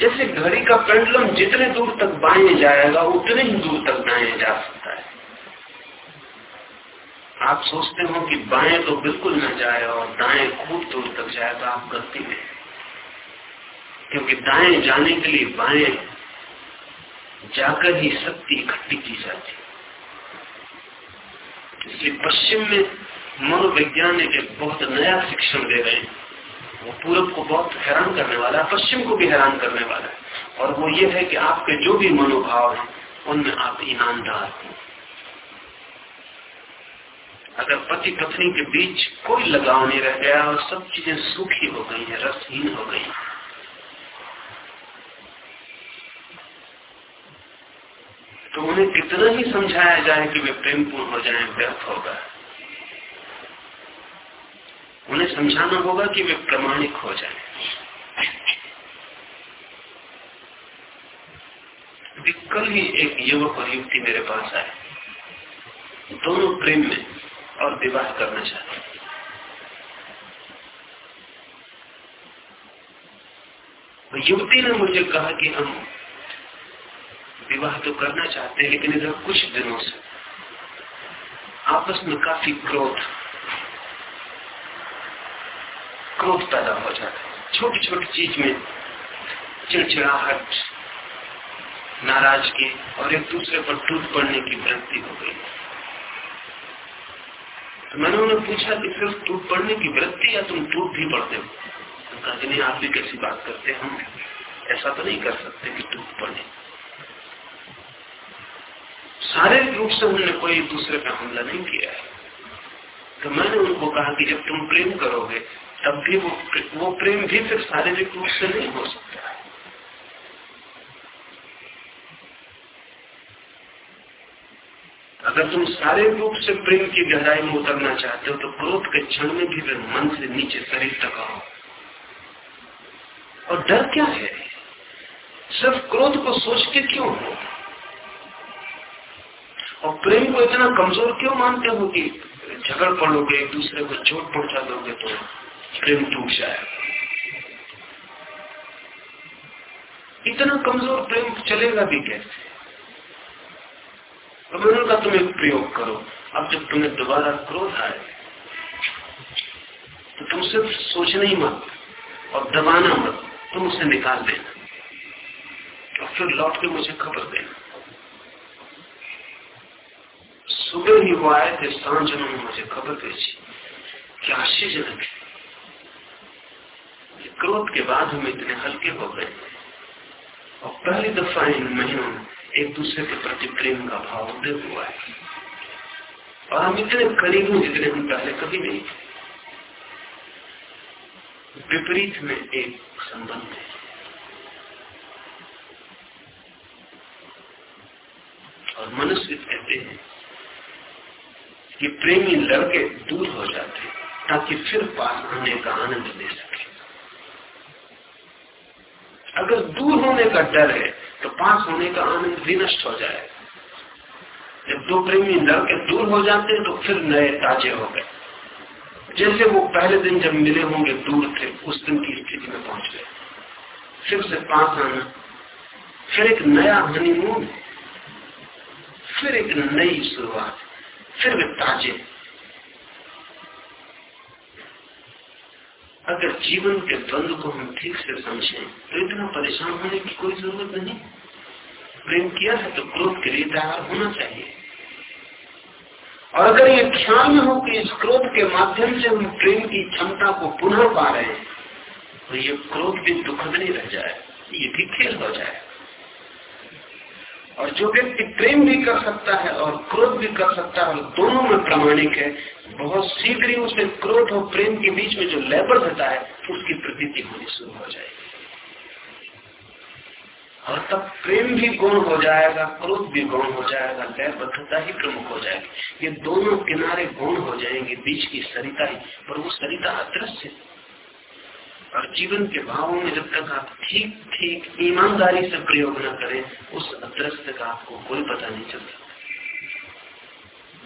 जैसे घड़ी का पेंडलम जितने दूर तक बाएँ जाएगा, उतने ही दूर तक दाएँ जा सकता है। आप सोचते हो कि बाएँ तो बिल्कुल न जाए और दाएँ खूब दूर तक जाए तो आप गलती में क्योंकि दाएँ जाने के लिए बाएँ जाकर ही शक्ति इकट्ठी की जाती इसलिए पश्चिम में मनोवैज्ञानिक एक बहुत नया शिक्षण दे रहे हैं। वो पूरब को बहुत हैरान करने वाला है, पश्चिम को भी हैरान करने वाला है। और वो ये है कि आपके जो भी मनोभाव है, उनमें आप ईमानदार हो। अगर पति पत्नी के बीच कोई लगाव नहीं रह गया और सब चीज़ें सूखी हो गई है, रसहीन हो गई तो उन्हें कितना ही समझाया जाए कि वे प्रेमपूर्ण हो जाए, व्यर्थ होगा उन्हें समझाना होगा कि वे प्रमाणिक हो जाए। कल ही एक युवक और युवती मेरे पास आए। दोनों प्रेम में और विवाह करना चाहते तो युवती ने मुझे कहा कि हम विवाह तो करना चाहते हैं, लेकिन इधर कुछ दिनों से आपस में काफ़ी क्रोध क्रोध पैदा हो जाता है। छोटी छोटी चीज़ में चिड़चिड़ाहट, नाराज़गी और एक दूसरे पर टूट पड़ने की वृत्ति हो। तो मैंने उन्हें पूछा कि सिर्फ़ टूट पड़ने की वृत्ति या तुम टूट भी पड़ते हो? तो कहा कि नहीं, आप भी कैसी बात करते हम ऐसा तो नहीं कर सकते कि टूट पड़े। शारीरिक रूप से हमने कोई एक दूसरे पर हमला नहीं किया है। तो मैंने उनको कहा कि जब तुम प्रेम करोगे, तब भी वो वो प्रेम भी फिर शारीरिक रूप से नहीं हो सकता है अगर तुम सारे रूप से प्रेम की गहराई में उतरना चाहते हो तो क्रोध के क्षण में भी मन से नीचे शरीर तक आओ। और डर क्या है? सिर्फ़ क्रोध को सोच के क्यों हो? और प्रेम को इतना कमज़ोर क्यों मानते हो कि झगड़ पड़ोगे एक दूसरे को चोट पहुँचा दोगे तो प्रेम टूट जाएगा? इतना कमज़ोर प्रेम चलेगा भी कैसे? मैंने कहा तुम एक प्रयोग करो। अब जब तुम्हें दोबारा क्रोध आए तो तुम सिर्फ़ सोचना ही मत और दबाना मत। तुम उसे निकाल देना और फिर लौट के मुझे खबर देना। सुबह ही वो आए थे, साँझ उन्होंने मुझे खबर भेजी क्या आश्चर्यजनक है। क्रोध के बाद हम इतने हल्के हो गए। और पहली दफ़ा इन महीनों में एक दूसरे के प्रति प्रेम का भाव उदय हुआ है। और हम इतने करीब हैं जितने हम पहले कभी नहीं थे। विपरीत में एक संबंध है। और मनुष्य कहते हैं कि प्रेमी लड़के दूर हो जाते ताकि फिर पास आने का आनंद ले सके। अगर दूर होने का डर है तो पास होने का आनंद भी नष्ट हो जाए। जब दो प्रेमी लड़के दूर हो जाते हैं तो फिर नए ताजे हो गए। जैसे वो पहले दिन जब मिले होंगे, दूर थे, उस दिन की स्थिति में पहुँच गए। फिर से पास आना, फिर एक नया हनीमून फिर एक नई शुरुआत, फिर वे ताजे। अगर जीवन के द्वंद्व को हम ठीक से समझें तो इतना परेशान होने की कोई ज़रूरत नहीं। प्रेम किया है तो क्रोध के लिए तैयार होना चाहिए। और अगर ये ख्याल में हो कि इस क्रोध के माध्यम से हम प्रेम की क्षमता को पुनः पा रहे हैं तो ये क्रोध भी दुखद नहीं रह जाए, ये भी खेल हो जाए। और जो व्यक्ति प्रेम भी कर सकता है और क्रोध भी कर सकता है, और दोनों में प्रामाणिक है बहुत शीघ्र ही उसमें क्रोध और प्रेम के बीच में जो लेबर होता है, उसकी प्रतीति होनी शुरू हो जाएगी। और तब प्रेम भी गुण हो जाएगा, क्रोध भी गौण हो जाएगा लयबद्धता ही प्रमुख हो जाएगी। ये दोनों किनारे गौण हो जाएँगे, बीच की सरिता ही, पर वो सरिता अदृश्य। और जीवन के भावों में जब तक आप ठीक ठीक ईमानदारी से प्रयोग न करें, उस अदृश्य का आपको कोई पता नहीं चलता।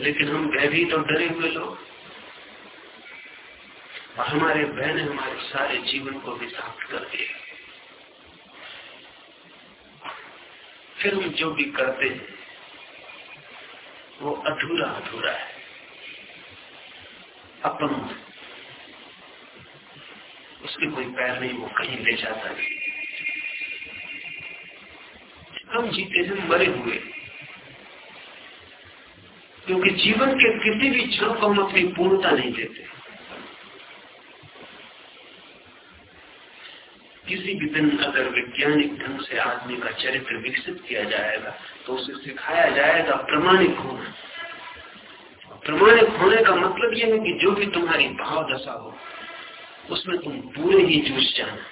लेकिन हम भयभीत और डरे हुए लोग। और हमारे बहन हमारे सारे जीवन को विषाक्त कर दिए फिर हम जो भी करते हैं, वो अधूरा अधूरा है। अपन उसके कोई पैर नहीं, वो कहीं ले जाता नहीं। हम जीते हैं, मरे हुए। क्योंकि जीवन के किसी भी क्षण को हम अपनी पूर्णता नहीं देते। किसी भी दिन अगर वैज्ञानिक ढंग से आदमी का चरित्र विकसित किया जाएगा तो उसे सिखाया जाएगा प्रमाणिक होना। प्रमाणिक होने का मतलब यह है कि जो भी तुम्हारी भाव दशा हो, उसमें तुम पूरे ही जूझ जाना।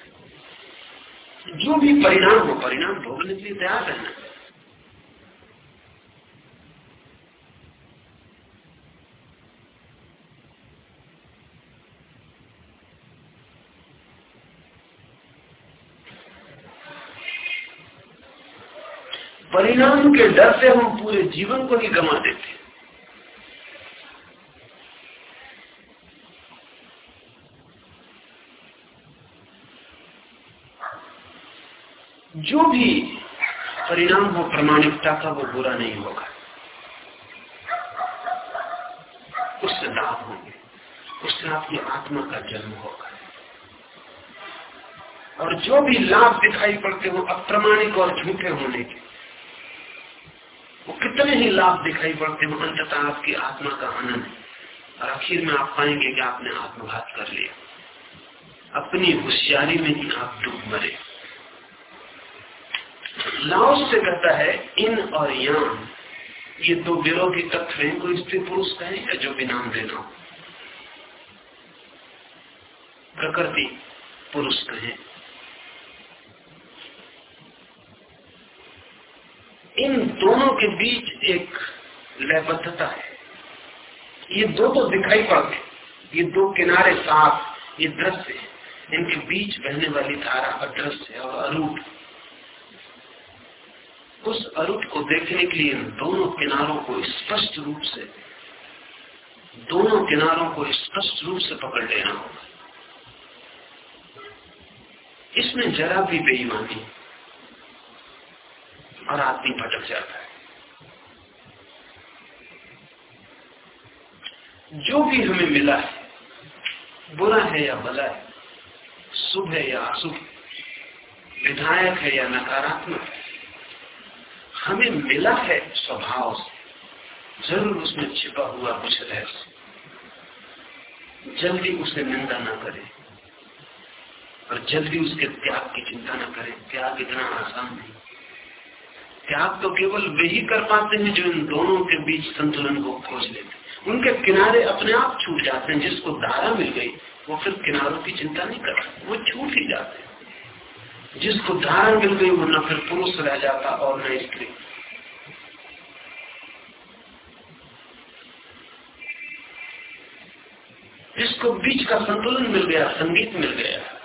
जो भी परिणाम हो, परिणाम भोगने के लिए तैयार रहना। परिणाम के डर से हम पूरे जीवन को ही गमा देते जो भी परिणाम हो, प्रमाणिकता का, वो बुरा नहीं होगा। उससे लाभ होंगे। उससे आपकी आत्मा का जन्म होगा। और जो भी लाभ दिखाई पड़ते हो अप्रमाणिक और झूठे होने के। कितने ही लाभ दिखाई पड़ते हो, अंततः आपकी आत्मा का आनंद। और आखिर में आप पाएँगे कि आपने आत्मघात कर लिया। अपनी होशियारी में ही आप डूब मरे। लाओस से कहता है, इन और यान, ये दो विरोधी तत्व हैं, कोई स्त्री पुरुष कहे या जो भी नाम देना हो प्रकृति पुरुष कहे इन दोनों के बीच एक लयबद्धता है। ये दो तो दिखाई पड़ते ये दो किनारे साफ़, ये दृश्य इनके बीच बहने वाली धारा अदृश्य और अरूप उस अरूप को देखने के लिए इन दोनों किनारों को स्पष्ट रूप से, दोनों किनारों को स्पष्ट रूप से पकड़ लेना होगा। इसमें जरा भी बेईमानी और आदमी भटक जाता है। जो भी हमें मिला है, बुरा है या भला है, शुभ है या अशुभ, विधायक है या नकारात्मक, हमें मिला है स्वभाव से, ज़रूर उसमें छिपा हुआ कुछ रहस्य। जल्दी उसे निंदा ना करें और जल्दी उसके त्याग की चिंता न करें। त्याग इतना आसान नहीं। त्याग तो केवल वे ही कर पाते हैं जो इन दोनों के बीच संतुलन को खोज लेते उनके किनारे अपने आप छूट जाते हैं, जिसको धारा मिल गई, वो फिर किनारों की चिंता नहीं करता, वो छूट ही जाते हैं। जिसको धारा मिल गई वो न फिर पुरुष रह जाता और न स्त्री। जिसको बीच का संतुलन मिल गया, संगीत मिल गया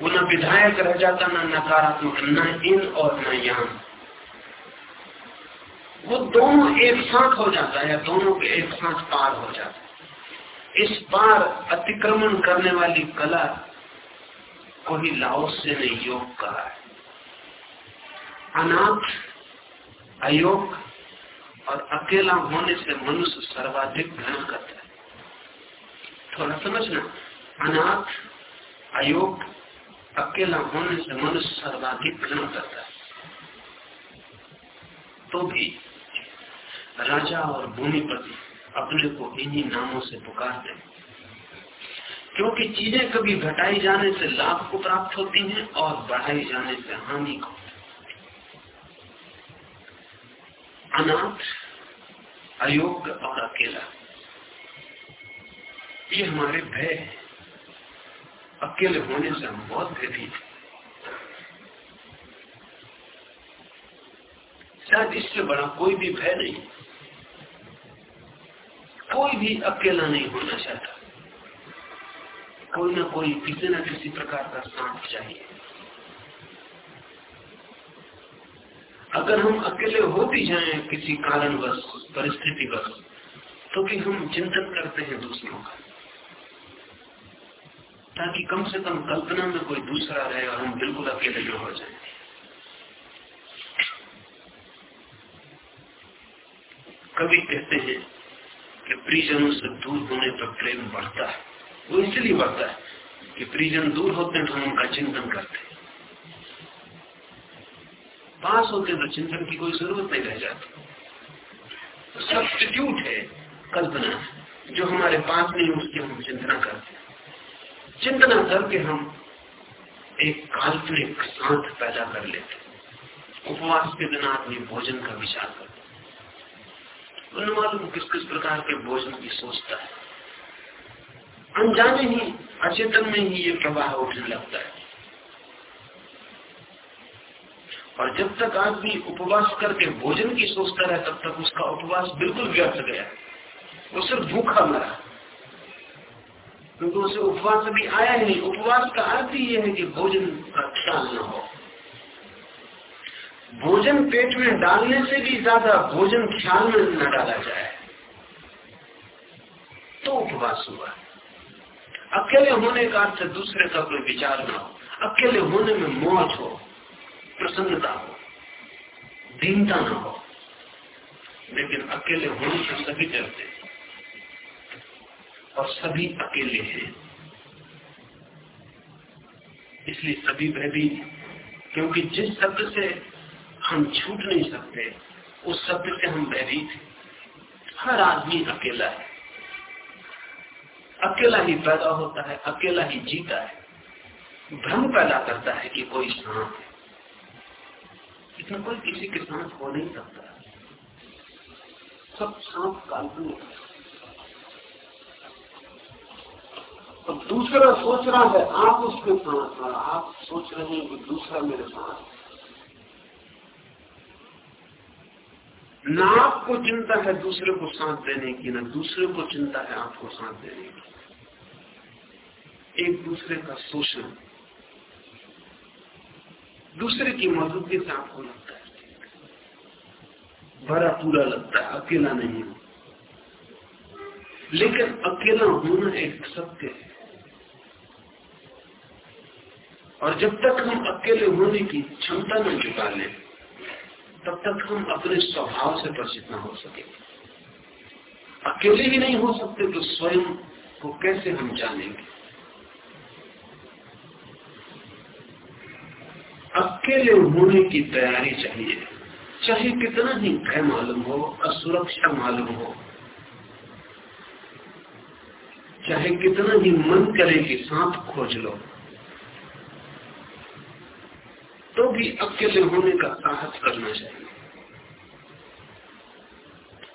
वो न विधायक रह जाता, न नकारात्मक, न इन और न यहाँ। वो दोनों एक साथ हो जाता है, दोनों के एक साथ पार हो जाता है। इस पार अतिक्रमण करने वाली कला को ही लाओस्य ने योग कहा है। अनाथ, अयोग और अकेला होने से मनुष्य सर्वाधिक घृणा करता है। थोड़ा समझना, अनाथ, अयोग, अकेला होने से मनुष्य सर्वाधिक घृणा करता है। तो भी राजा और भूमिपति अपने को इन्हीं नामों से पुकारते हैं। क्योंकि चीज़ें कभी घटाई जाने से लाभ को प्राप्त होती हैं और बढ़ाई जाने से हानि को। अनाथ, अयोग्य और अकेला। ये हमारे भय है। अकेले होने से हम बहुत भयभीत शायद इससे बड़ा कोई भी भय नहीं। कोई भी अकेला नहीं होना चाहता। कोई ना कोई, किसी न किसी प्रकार का साथ चाहिए। अगर हम अकेले हो भी जाए किसी कारणवश, परिस्थितिवश तो भी हम चिंतन करते हैं दूसरों का। ताकि कम से कम कल्पना में कोई दूसरा रहे और हम बिल्कुल अकेले न हो जाए। कभी कहते हैं कि प्रिजनों से दूर होने पर प्रेम बढ़ता है। वो इसलिए बढ़ता है कि प्रिजन दूर होते हैं तो हम उनका चिंतन करते हैं। पास होते तो चिंतन की कोई ज़रूरत नहीं रह जाती। तो सब्सिट्यूट है कल्पना, जो हमारे पास नहीं उसकी हम चिंतना करते हैं। चिंतना करके हम एक काल्पनिक शांत पैदा कर लेते उपवास के दिन आदमी भोजन का विचार करते उन्हें मालूम किस किस प्रकार के भोजन की सोचता है। अनजाने ही, अचेतन में ही ये प्रवाह उठने लगता है। और जब तक आदमी उपवास करके भोजन की सोचता रहे, तब तक उसका उपवास बिल्कुल व्यर्थ गया। वो सिर्फ़ भूखा मरा। क्योंकि उसे उपवास अभी आया ही नहीं। उपवास का अर्थ ही यह है कि भोजन का ख्याल न हो। भोजन पेट में डालने से भी ज़्यादा भोजन ख्याल में न डाला जाए। तो उपवास हुआ। अकेले होने का अर्थ दूसरे का कोई विचार ना हो। अकेले होने में मौज हो, प्रसन्नता हो, दीनता ना हो। लेकिन अकेले होने से सभी डरते और सभी अकेले हैं। इसलिए सभी भयभीत क्योंकि जिस शब्द से हम छूट नहीं सकते, उस शब्द से हम भयभीत हैं। हर आदमी अकेला है। अकेला ही पैदा होता है, अकेला ही जीता है। भ्रम पैदा करता है कि कोई सांप है। इसमें कोई किसी के साथ हो नहीं सकता। सब सांप काल्पनिक तो दूसरा सोच रहा है, आप उसके साथ आप सोच रहे हैं कि दूसरा मेरे साथ ना आपको चिंता है दूसरे को साथ देने की, ना दूसरे को चिंता है आपको साथ देने की। एक दूसरे का शोषण, दूसरे की मौजूदगी से आपको लगता है। भरा पूरा लगता है, अकेला नहीं हो। लेकिन अकेला होना एक सत्य है। और जब तक हम अकेले होने की क्षमता न जुटा लें तब तक हम अपने स्वभाव से परिचित न हो सके। अकेले ही नहीं हो सकते तो स्वयं को कैसे हम जानेंगे? अकेले होने की तैयारी चाहिए। चाहे कितना ही भय मालूम हो, असुरक्षा मालूम हो, चाहे कितना ही मन करे कि सांप खोज लो। तो भी अकेले होने का साहस करना चाहिए।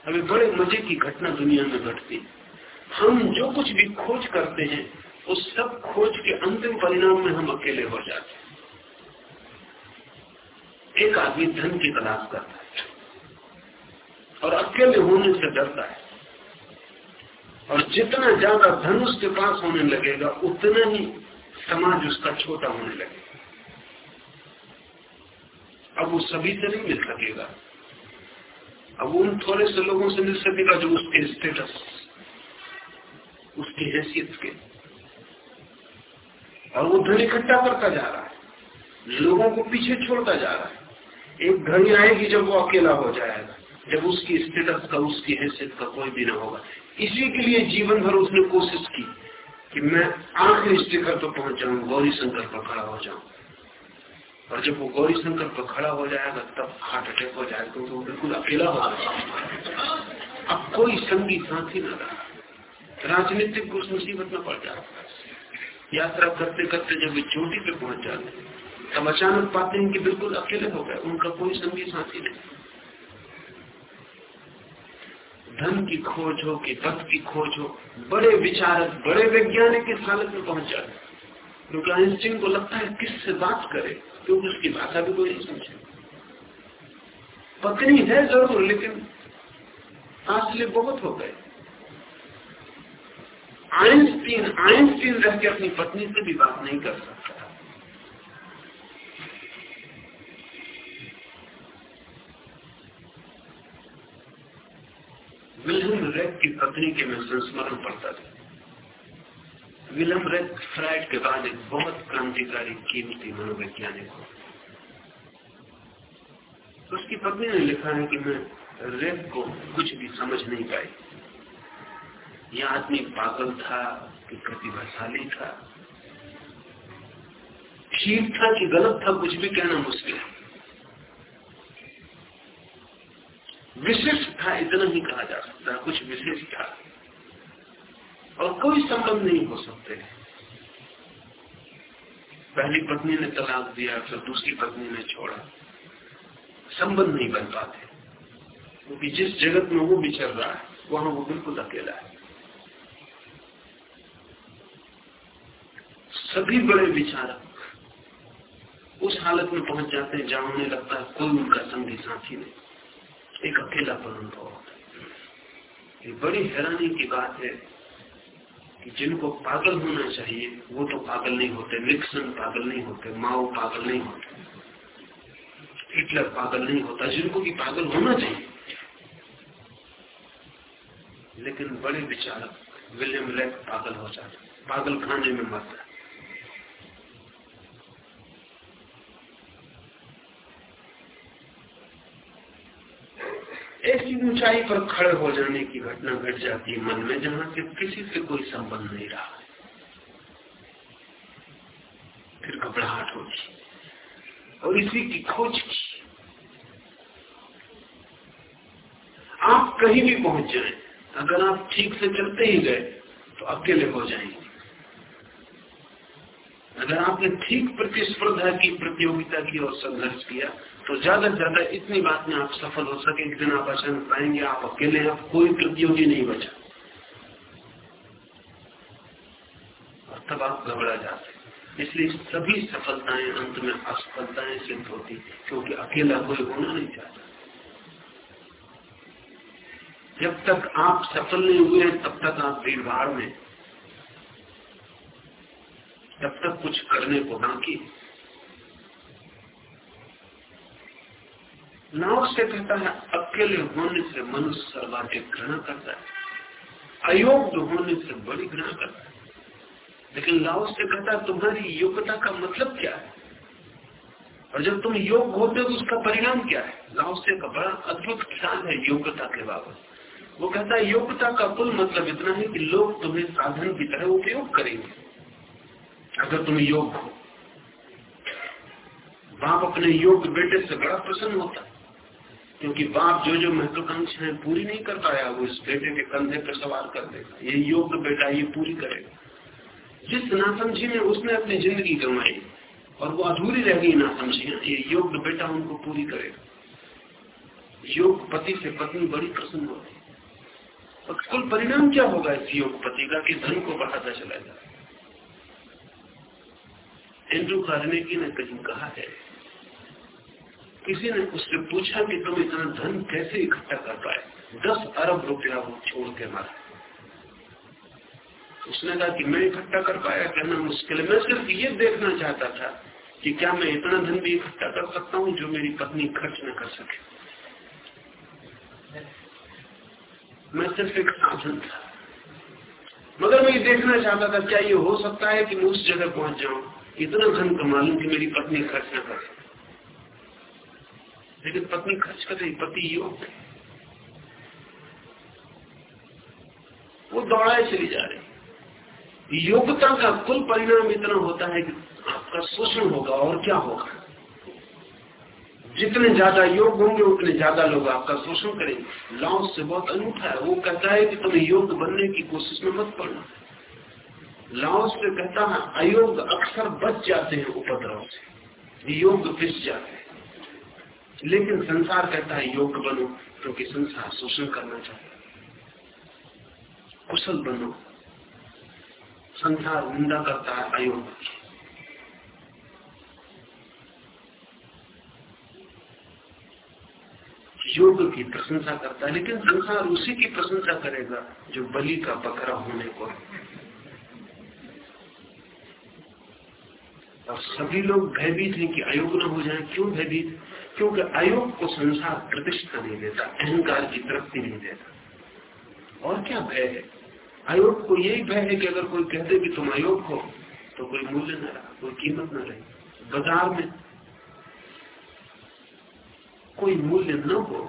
अभी बड़े मज़े की घटना दुनिया में घटती हम जो कुछ भी खोज करते हैं, उस सब खोज के अंतिम परिणाम में हम अकेले हो जाते हैं। एक आदमी धन की तलाश करता है और अकेले होने से डरता है। और जितना ज़्यादा धन उसके पास होने लगेगा, उतना ही समाज उसका छोटा होने लगेगा। अब वो सभी से नहीं मिल सकेगा। अब उन थोड़े से लोगों से मिल सकेगा जो उसके स्टेटस उसकी हैसियत के। और वो धन इकट्ठा करता जा रहा है। लोगों को पीछे छोड़ता जा रहा है। एक घड़ी आएगी जब वो अकेला हो जाएगा। जब उसकी स्टेटस का, उसकी हैसियत का कोई भी ना होगा। इसी के लिए जीवन भर उसने कोशिश की कि मैं आखिरी स्टिकर पर पहुँच जाऊँ, गौरी शंकर पर खड़ा हो जाऊँ। और जब वो गौरी शंकर पर खड़ा हो जाएगा, तब हार्ट अटैक हो जाएगा क्योंकि वो बिल्कुल अकेला हो जाएगा। अब कोई संगी साथी न रहा। राजनीतिक को उस मुसीबत में पड़ जाता यात्रा करते करते जब वे चोटी पे पहुँच जाते तब अचानक पाते हैं कि बिल्कुल अकेले हो गए, उनका कोई संगी साथी नहीं। धन की खोज हो कि पद की खोज हो, बड़े विचारक, बड़े वैज्ञानिक इस हालत में पहुँच जाते क्योंकि आइंस्टीन को लगता है किससे बात करे क्योंकि उसकी भाषा भी कोई नहीं समझे। पत्नी है ज़रूर, लेकिन फासले बहुत हो गए। आइंस्टीन आइंस्टीन रह के अपनी पत्नी से भी बात नहीं कर सकता। विलियम रेक की पत्नी के मैं संस्मरण पड़ता था विलियम रेक फ्राइड के बाद एक बहुत क्रांतिकारी, कीमती मनोवैज्ञानिक हो। उसकी पत्नी ने लिखा है कि मैं रेक को कुछ भी समझ नहीं पाई। यह आदमी पागल था कि प्रतिभाशाली था। ठीक था कि गलत था, कुछ भी कहना मुश्किल है। विशिष्ट था, इतना ही कहा जा सकता कुछ विशेष था। और कोई संबंध नहीं हो सकते। पहली पत्नी ने तलाक दिया, फिर दूसरी पत्नी ने छोड़ा। संबंध नहीं बन पाते। क्योंकि जिस जगत में वो बिछर रहा है, वहाँ वो बिल्कुल अकेला है। सभी बड़े विचारक उस हालत में पहुँच जाते हैं जहाँ उन्हें लगता है कोई उनका संगी साथी नहीं। एक अकेलापन अनुभव होता है। ये बड़ी हैरानी की बात है कि जिनको पागल होना चाहिए, वो तो पागल नहीं होते, निक्सन पागल नहीं होते, माओ पागल नहीं होते, हिटलर पागल नहीं होता, जिनको भी पागल होना चाहिए। लेकिन बड़े विचारक विलियम लेक पागल हो जाते, पागल खाने में मरता ऐसी ऊंचाई पर खड़े हो जाने की घटना घट जाती है मन में, जहाँ से किसी से कोई संबंध नहीं रहा फिर घबराहट होगी और इसी की खोज की। आप कहीं भी पहुँच जाए, अगर आप ठीक से चलते ही गए तो अकेले हो जाएँगे। अगर आपने ठीक प्रतिस्पर्धा की, प्रतियोगिता की और संघर्ष किया तो ज़्यादा से ज़्यादा इतनी बात में आप सफल हो सके एक दिन आप अचानक पाएँगे, आप अकेले आप कोई प्रतियोगी नहीं बचा। और तब आप घबरा जाते इसलिए सभी सफलताएँ अंत में असफलताएँ सिद्ध होती क्योंकि अकेला कोई होना नहीं चाहता। जब तक आप सफल नहीं हुए, तब तक आप भीड़ भाड़ में तब तक कुछ करने को बाकी नाव से कहता है, अकेले होने से मनुष्य सर्वाधिक घृणा करता है। अयोग्य होने से बड़ी घृणा करता है। लेकिन लाओ से कहता है, तुम्हारी योग्यता का मतलब क्या है? और जब तुम योग होते हो तो उसका परिणाम क्या है? लाओ से का बड़ा अद्भुत ख्याल है योग्यता के बाबत। वो कहता है, योग्यता का कुल मतलब इतना है कि लोग तुम्हें साधन की तरह उपयोग करेंगे। अगर तुम योग हो, बाप अपने योग बेटे से बड़ा प्रसन्न होता क्योंकि बाप जो जो महत्वाकांक्षा है पूरी नहीं कर पाया, वो इस बेटे के कंधे पर सवार कर देगा। ये योग बेटा ये पूरी करेगा। जिस नासमझी में उसने अपनी ज़िंदगी गंवाई, और वो अधूरी रह गई नासमझियाँ, ये योग बेटा उनको पूरी करेगा। योग पति से पत्नी बड़ी प्रसन्न होती और कुल परिणाम क्या होगा इस योग पति का कि धन को बढ़ाता चला जाए? एंड्रू कार्नेगी ने कहीं कहा है। किसी ने उससे पूछा कि तुम इतना धन कैसे इकट्ठा कर पाए? दस अरब रुपया वो छोड़ के मारा। उसने कहा कि मैं इकट्ठा कर पाया कहना मुश्किल है। मैं सिर्फ़ ये देखना चाहता था कि क्या मैं इतना धन भी इकट्ठा कर सकता हूँ जो मेरी पत्नी खर्च न कर सके। मैं सिर्फ़ एक साधन था। मगर मैं ये देखना चाहता था, क्या ये हो सकता है कि मैं उस जगह पहुँच जाऊँ? इतना धन कमा लू कि मेरी पत्नी खर्च न कर लेकिन पत्नी खर्च कर रही, पति योग वो दौड़ाए चली जा रही। योग्यता का कुल परिणाम इतना होता है कि आपका शोषण होगा और क्या होगा? जितने ज़्यादा योग होंगे, उतने ज़्यादा लोग आपका शोषण करेंगे। लॉ से बहुत अनूठा है। वो कहता है कि तुम्हें योग बनने की कोशिश में मत पड़ना। लाओ से कहता है अयोग अक्सर बच जाते हैं उपद्रव से। योग पिस जाते हैं। लेकिन संसार कहता है योग बनो, क्योंकि तो संसार शोषण करना चाहता है। कुशल बनो। संसार निंदा करता है अयोग योग की प्रशंसा करता है, लेकिन संसार उसी की प्रशंसा करेगा, जो बलि का बकरा होने को और सभी लोग भयभीत हैं कि अयोग न हो जाए। क्यों भयभीत? क्योंकि अयोग को संसार प्रतिष्ठा नहीं देता, अहंकार की तृप्ति नहीं देता। और क्या भय है? अयोग को यही भय है कि अगर कोई कह दे तुम अयोग हो तो कोई मूल्य न रहा, कोई कीमत न रही, बाज़ार में कोई मूल्य न हो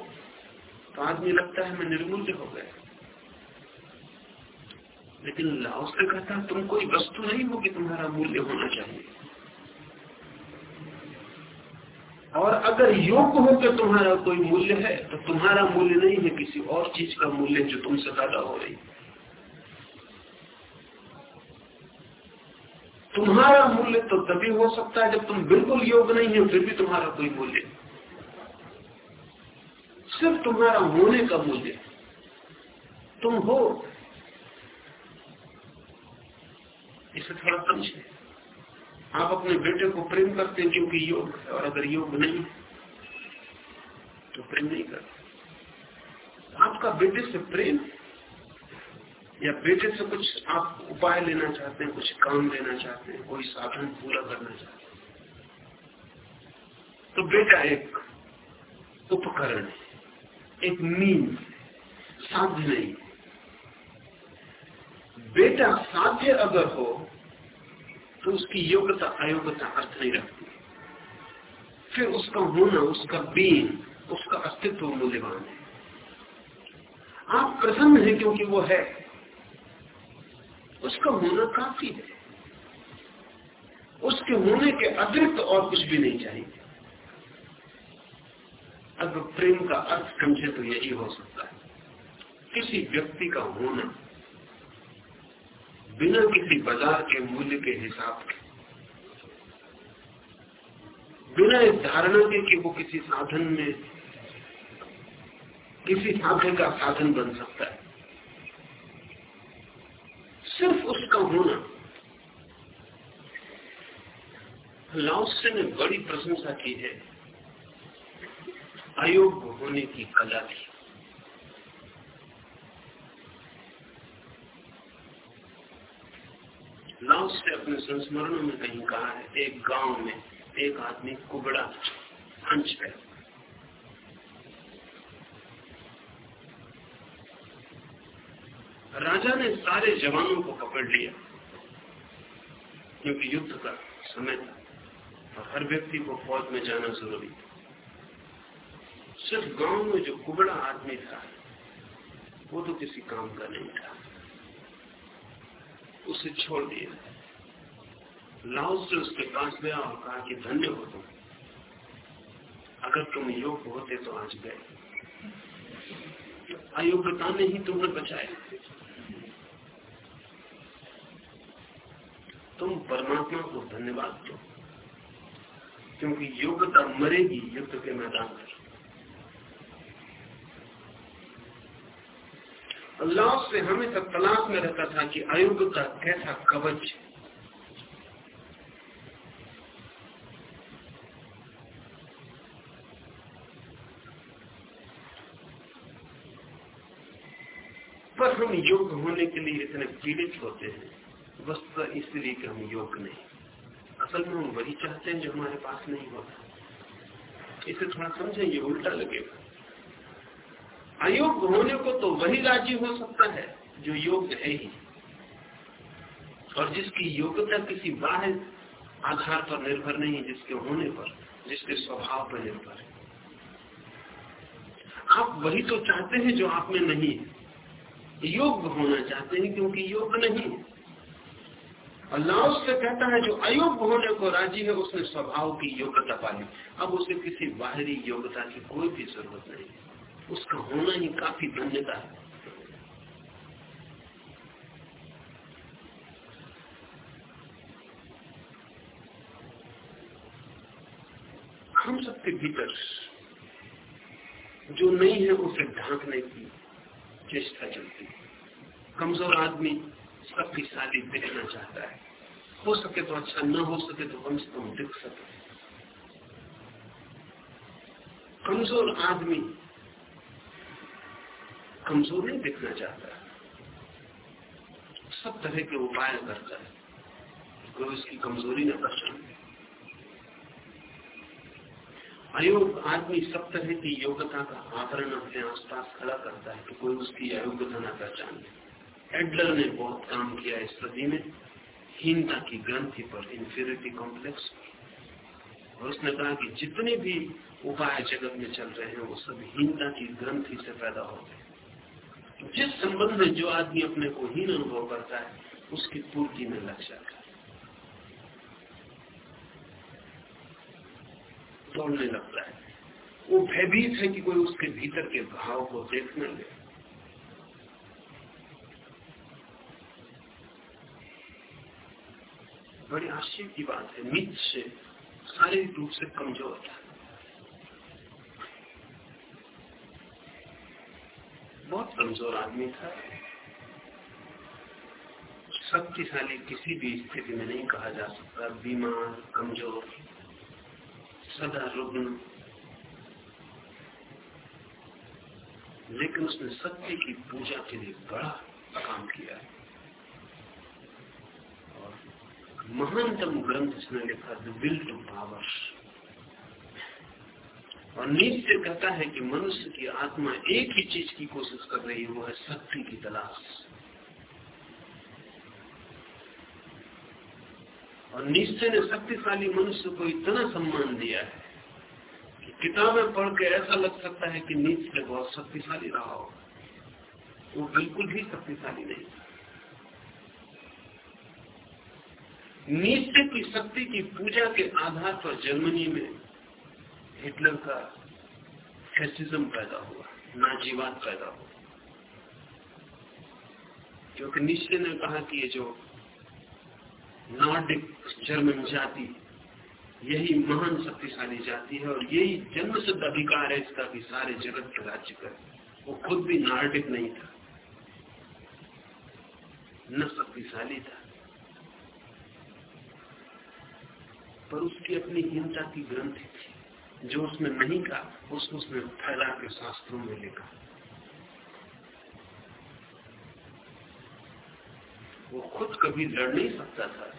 तो आदमी लगता है मैं निर्मूल्य हो गया। लेकिन लाओ से कहता तुम कोई वस्तु नहीं हो कि तुम्हारा मूल्य होना चाहिए। और अगर योग होकर तुम्हारा कोई मूल्य है तो तुम्हारा मूल्य नहीं है किसी और चीज़ का मूल्य जो तुमसे पैदा हो रही। तुम्हारा मूल्य तो तभी हो सकता है जब तुम बिल्कुल योग नहीं है, फिर भी तुम्हारा कोई मूल्य। सिर्फ़ तुम्हारा होने का मूल्य। तुम हो। इसे थोड़ा समझे आप अपने बेटे को प्रेम करते हैं क्योंकि योग है, और अगर योग नहीं तो प्रेम नहीं करते। आपका बेटे से प्रेम, या बेटे से कुछ आप उपाय लेना चाहते हैं, कुछ काम लेना चाहते हैं, कोई साधन पूरा करना चाहते हैं? तो बेटा एक उपकरण है, एक मीन साध्य नहीं बेटा साध्य अगर हो तो उसकी योग्यता, अयोग्यता अर्थ नहीं रखती। फिर उसका होना उसका बीन, उसका अस्तित्व मूल्यवान है। आप प्रसन्न हैं क्योंकि वो है। उसका होना काफ़ी है। उसके होने के अतिरिक्त और कुछ भी नहीं चाहिए। अगर प्रेम का अर्थ समझे तो यही हो सकता है। किसी व्यक्ति का होना बिना किसी बाज़ार के मूल्य के हिसाब के। बिना इस धारणा के कि वो किसी साधन में, किसी साधन का साधन बन सकता है। सिर्फ़ उसका होना। लाओसे ने बड़ी प्रशंसा की है। अयोग्य होने की कला की लाओस से अपने संस्मरणों में कहीं कहा है, एक गाँव में एक आदमी कुबड़ा हंस है। राजा ने सारे जवानों को पकड़ लिया, क्योंकि युद्ध का समय था और हर व्यक्ति को फौज में जाना ज़रूरी था। सिर्फ़ गाँव में जो कुबड़ा आदमी था, वो तो किसी काम का नहीं था। उसे छोड़ दिया। लाओस से उसके पास गया और कहा कि धन्य हो तुम। अगर तुम योग होते तो आज गए। अयोग्यता ने ही तुम्हें बचाया। तुम परमात्मा को धन्यवाद दो, क्योंकि योग्यता मरेगी युद्ध के मैदान पर। अल्लाह से हमेशा तलाश में रहता था कि अयोग्यता कैसा कवच। पर हम योग होने के लिए इतने पीड़ित होते हैं। वस्तु इसलिए कि हम योग नहीं। असल में हम वही चाहते हैं जो हमारे पास नहीं होता। इसे थोड़ा समझें, ये उल्टा लगेगा। अयोग्य होने को तो वही राज़ी हो सकता है, जो योग्य है ही। और जिसकी योग्यता किसी बाह्य आधार पर निर्भर नहीं, जिसके होने पर, जिसके स्वभाव पर निर्भर है। आप वही तो चाहते हैं जो आप में नहीं है। योग्य होना चाहते हैं क्योंकि योग्य नहीं है। अल्लाह उससे कहता है, जो अयोग्य होने को राज़ी है, उसने स्वभाव की योग्यता पाली अब उसे किसी बाहरी योग्यता की कोई भी ज़रूरत नहीं है। उसका होना ही काफ़ी धन्यता है। हम सबके भीतर जो नहीं है, उसे ढांकने की चेष्टा चलती है। कमज़ोर आदमी शक्तिशाली दिखना चाहता है। हो सके तो अच्छा न हो सके तो कम से कम दिख सके। कमज़ोर आदमी कमज़ोर नहीं दिखना चाहता सब तरह के उपाय करता है। कोई उसकी कमज़ोरी न पहचान। अयोग आदमी सब तरह की योग्यता का आवरण अपने आसपास खड़ा करता है कि कोई उसकी अयोग्यता न पहचान। एडलर ने बहुत काम किया इस सदी में। हीनता की ग्रंथि पर इंफीरिटी कॉम्प्लेक्स और उसने कहा कि जितने भी उपाय जगत में चल रहे हैं, वो सब हीनता की ग्रंथि से पैदा होते हैं जिस संबंध में जो आदमी अपने को हीन अनुभव करता है, उसकी पूर्ति में लग जाता है। दौड़ने लगता है। वो भयभीत है कि कोई उसके भीतर के भाव को देख न ले। बड़ी आश्चर्य की बात है। नीच से शारीरिक रूप से कमज़ोर था। बहुत कमज़ोर आदमी था। शक्तिशाली किसी भी स्थिति में नहीं कहा जा सकता। बीमार, कमज़ोर, सदा रुग्ण। लेकिन उसने सत्य की पूजा के लिए बड़ा काम किया। और महानतम ग्रंथ इसने लिखा द विल टू पावर और नीचे कहता है कि मनुष्य की आत्मा एक ही चीज़ की कोशिश कर रही है, वो है शक्ति की तलाश। और निश्चय ने शक्तिशाली मनुष्य को इतना सम्मान दिया है कि किताबें पढ़ के ऐसा लग सकता है कि नीचे बहुत शक्तिशाली रहा हो वो बिल्कुल भी शक्तिशाली नहीं था। की शक्ति की पूजा के आधार पर जर्मनी में हिटलर का फैसिज्म पैदा हुआ नाजीवाद पैदा हुआ। क्योंकि निश्चय ने कहा कि ये जो नॉर्डिक जर्मन जाति, यही महान शक्तिशाली जाति है और यही जन्म सिद्ध अधिकार है इसका कि सारे जगत के राज्य कर वो खुद भी नार्डिक नहीं था, न शक्तिशाली था। पर उसकी अपनी हिंसा की ग्रंथि थी जो उसने नहीं कहा, उसको उसने फैला के शास्त्रों में लिखा वो खुद कभी लड़ नहीं सकता था।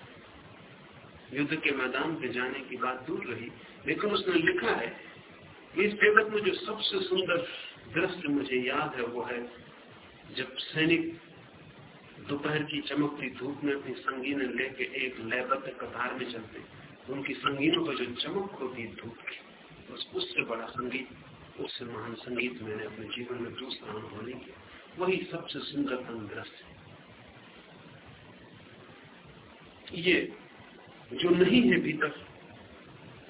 युद्ध के मैदान पे जाने की बात दूर रही, लेकिन उसने लिखा है इस जगत में जो सबसे सुंदर दृश्य मुझे याद है, वो है जब सैनिक दोपहर की चमकती धूप में अपनी संगीन लेके एक लयबद्ध कतार में चलते। उनकी संगीनों पर जो चमक होती, धूप की। उससे बड़ा संगीत उससे महान संगीत मैंने अपने जीवन में दूसरा अनुभव नहीं किया वही सबसे सुंदरतम दृश्य ये जो नहीं है भीतर,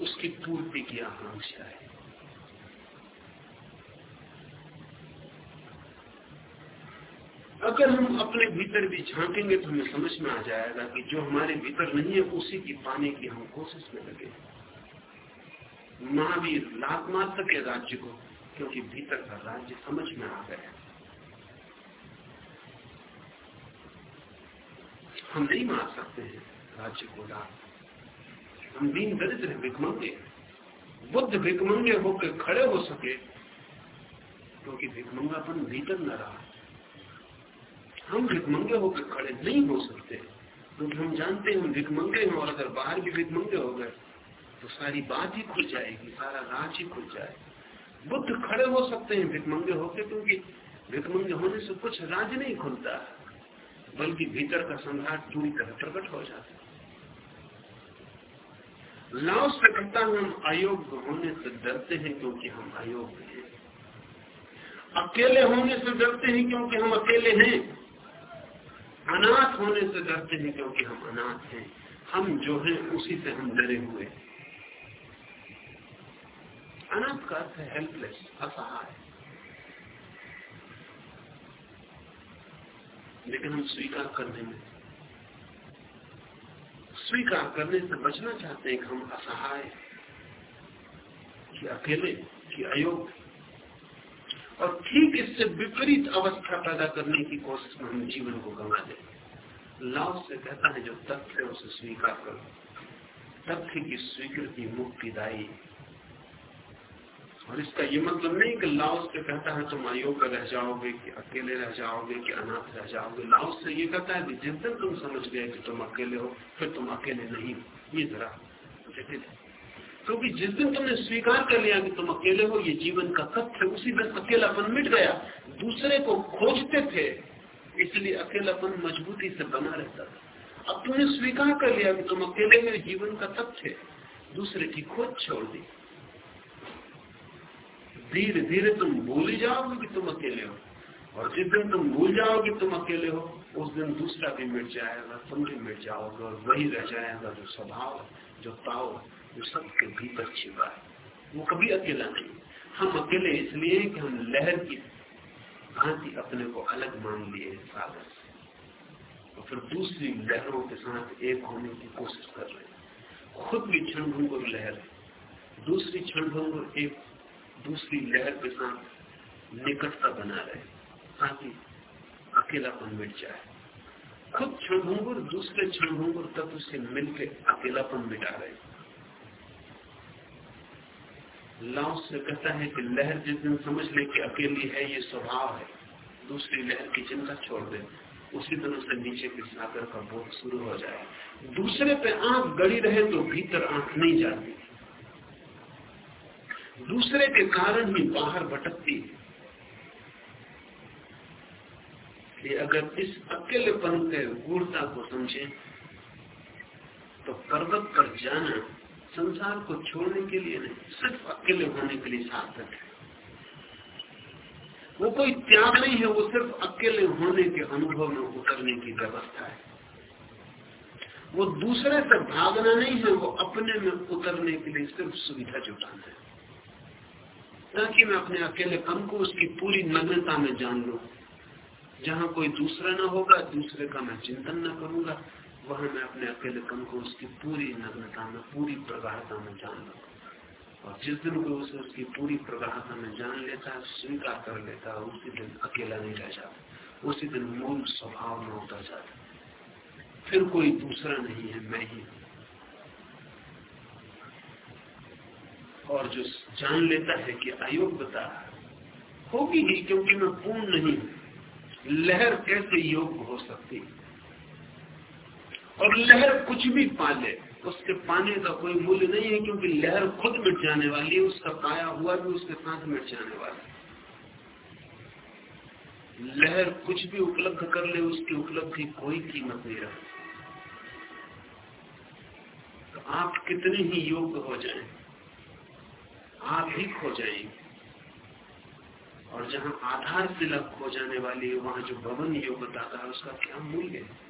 उसकी पूर्ति की आकांक्षा है। अगर हम अपने भीतर भी झांकेंगे तो हमें समझ में आ जाएगा कि जो हमारे भीतर नहीं है, उसी की पाने की हम कोशिश में लगे महावीर लात मार सके राज्य को, क्योंकि भीतर का राज्य समझ में आ गया। हम नहीं मार सकते हैं राज्य को लात हम दीन दरिद्र भिकमंगे बुद्ध भिकमंगे होकर खड़े हो सके, क्योंकि भिकमंगापन भीतर न रहा। हम भिकमंगे होकर खड़े नहीं हो सकते, क्योंकि हम जानते हैं हम भिकमंगे हैं और अगर बाहर भी भिकमंगे हो गए तो सारी बात ही खुल जाएगी, सारा राज ही खुल जाए बुद्ध खड़े हो सकते हैं भिकमंगे होकर क्योंकि भिकमंगे होने से कुछ राज नहीं खुलता, बल्कि भीतर का सम्राट पूरी तरह प्रकट हो जाता है। लाओ से कहता हम अयोग्य होने से डरते हैं क्योंकि हम अयोग्य हैं। अकेले होने से डरते हैं क्योंकि हम अकेले हैं। अनाथ होने से डरते हैं क्योंकि हम अनाथ हैं। हम जो हैं, उसी से हम डरे हुए अनाथ का अर्थ है हेल्पलेस असहाय। लेकिन हम स्वीकार करने में स्वीकार करने से बचना चाहते हैं कि हम असहाय कि अकेले, कि अयोग्य और ठीक इससे विपरीत अवस्था पैदा करने की कोशिश में हम जीवन को गंवा दे लाभ से कहता है, जो तथ्य है उसे स्वीकार करो, तथ्य की स्वीकृति मुक्तिदायी और इसका ये मतलब नहीं कि लाओ से कहता है तुम अयोग्य रह जाओगे, कि अकेले रह जाओगे, कि अनाथ रह जाओगे। लाओ से ये कहता है कि जिस दिन तुम समझ गए कि तुम अकेले हो, फिर तुम अकेले नहीं हो। ये जरा जटिल है। क्योंकि जिस दिन तुमने स्वीकार कर लिया कि तुम अकेले हो, ये जीवन का तथ्य उसी दिन अकेलापन मिट गया। दूसरे को खोजते थे, इसलिए अकेलापन मजबूती से बना रहता था। अब तुमने स्वीकार कर लिया कि तुम अकेले में जीवन का तथ्य दूसरे की खोज छोड़ दी। धीरे धीरे तुम भूल ही जाओगे कि तुम अकेले हो। और जिस दिन तुम भूल जाओगे तुम अकेले हो, उस दिन दूसरा भी मिट जाएगा, तुम भी मिट जाओगे और वही रह जाएगा जो स्वभाव जो ताव वो सबके भीतर छिपा है। वो कभी अकेला नहीं। हम अकेले इसलिए कि हम लहर की भांति अपने को अलग मान लिए सागर से। और फिर दूसरी लहरों के साथ एक होने की कोशिश कर रहे हैं। खुद भी क्षण भंगुर लहर दूसरी क्षण भंगुर एक दूसरी लहर के साथ निकटता बना रहे, ताकि अकेलापन मिट जाए। खुद क्षण भंगुर दूसरे क्षण भंगुर तत्व से मिलकर अकेलापन मिटा रहे। लाओ से कहता है कि लहर जिस दिन समझ ले कि अकेली है, ये स्वभाव है। दूसरी लहर की चिंता छोड़ दे। उसी दिन उससे नीचे के सागर का बोध शुरू हो जाए। दूसरे पे आँख गड़ी रहे तो भीतर आँख नहीं जाती। दूसरे के कारण ही बाहर भटकती है। अगर इस अकेलेपन के गूढ़ता को समझे तो पर्वत पर जाना संसार को छोड़ने के लिए नहीं, सिर्फ़ अकेले होने के लिए सार्थक है। वो कोई त्याग नहीं है, वो सिर्फ़ अकेले होने के अनुभव में उतरने की व्यवस्था है। वो दूसरे से भागना नहीं है, वो अपने में उतरने के लिए सिर्फ़ सुविधा जुटाना है। ताकि मैं अपने अकेलेपन को उसकी पूरी नग्नता में जान लू? जहाँ कोई दूसरा ना होगा, दूसरे का मैं चिंतन न करूँगा, वहाँ मैं अपने अकेलेपन को उसकी पूरी नग्नता में, पूरी प्रगाढ़ता में जान लूँगा और जिस दिन कोई उसे उसकी पूरी प्रगाढ़ता में जान लेता है स्वीकार कर लेता है उसी दिन अकेला नहीं रह जाता। उसी दिन मूल स्वभाव में उतर जाता। फिर कोई दूसरा नहीं है, मैं ही। और जो जान लेता है कि अयोग्यता होगी ही क्योंकि मैं पूर्ण नहीं लहर कैसे योग्य हो सकती और लहर कुछ भी पाले उसके पाने का कोई मूल्य नहीं है क्योंकि लहर खुद मिट जाने वाली है उसका पाया हुआ भी उसके साथ मिट जाने वाला है। लहर कुछ भी उपलब्ध कर ले उसकी उपलब्धि कोई कीमत नहीं रखती। तो आप कितने ही योग्य हो जाएँ, आप ही खो जाएँगे। और जहाँ आधार शिला खो जाने वाली है, वहाँ जो भवन योग्यता का है, उसका क्या मूल्य है?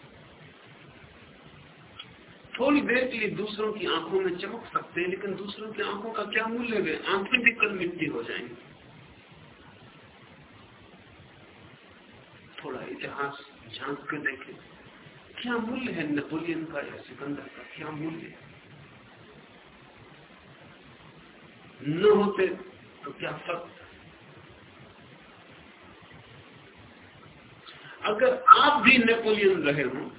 थोड़ी देर के लिए दूसरों की आँखों में चमक सकते हैं, लेकिन दूसरों की आँखों का क्या मूल्य है? आँखें भी कल मिट्टी हो जाएँगी। थोड़ा इतिहास झाँक के देखें, क्या मूल्य है नेपोलियन का या सिकंदर का? क्या मूल्य है? न होते तो क्या फ़र्क? अगर आप भी नेपोलियन रहे हो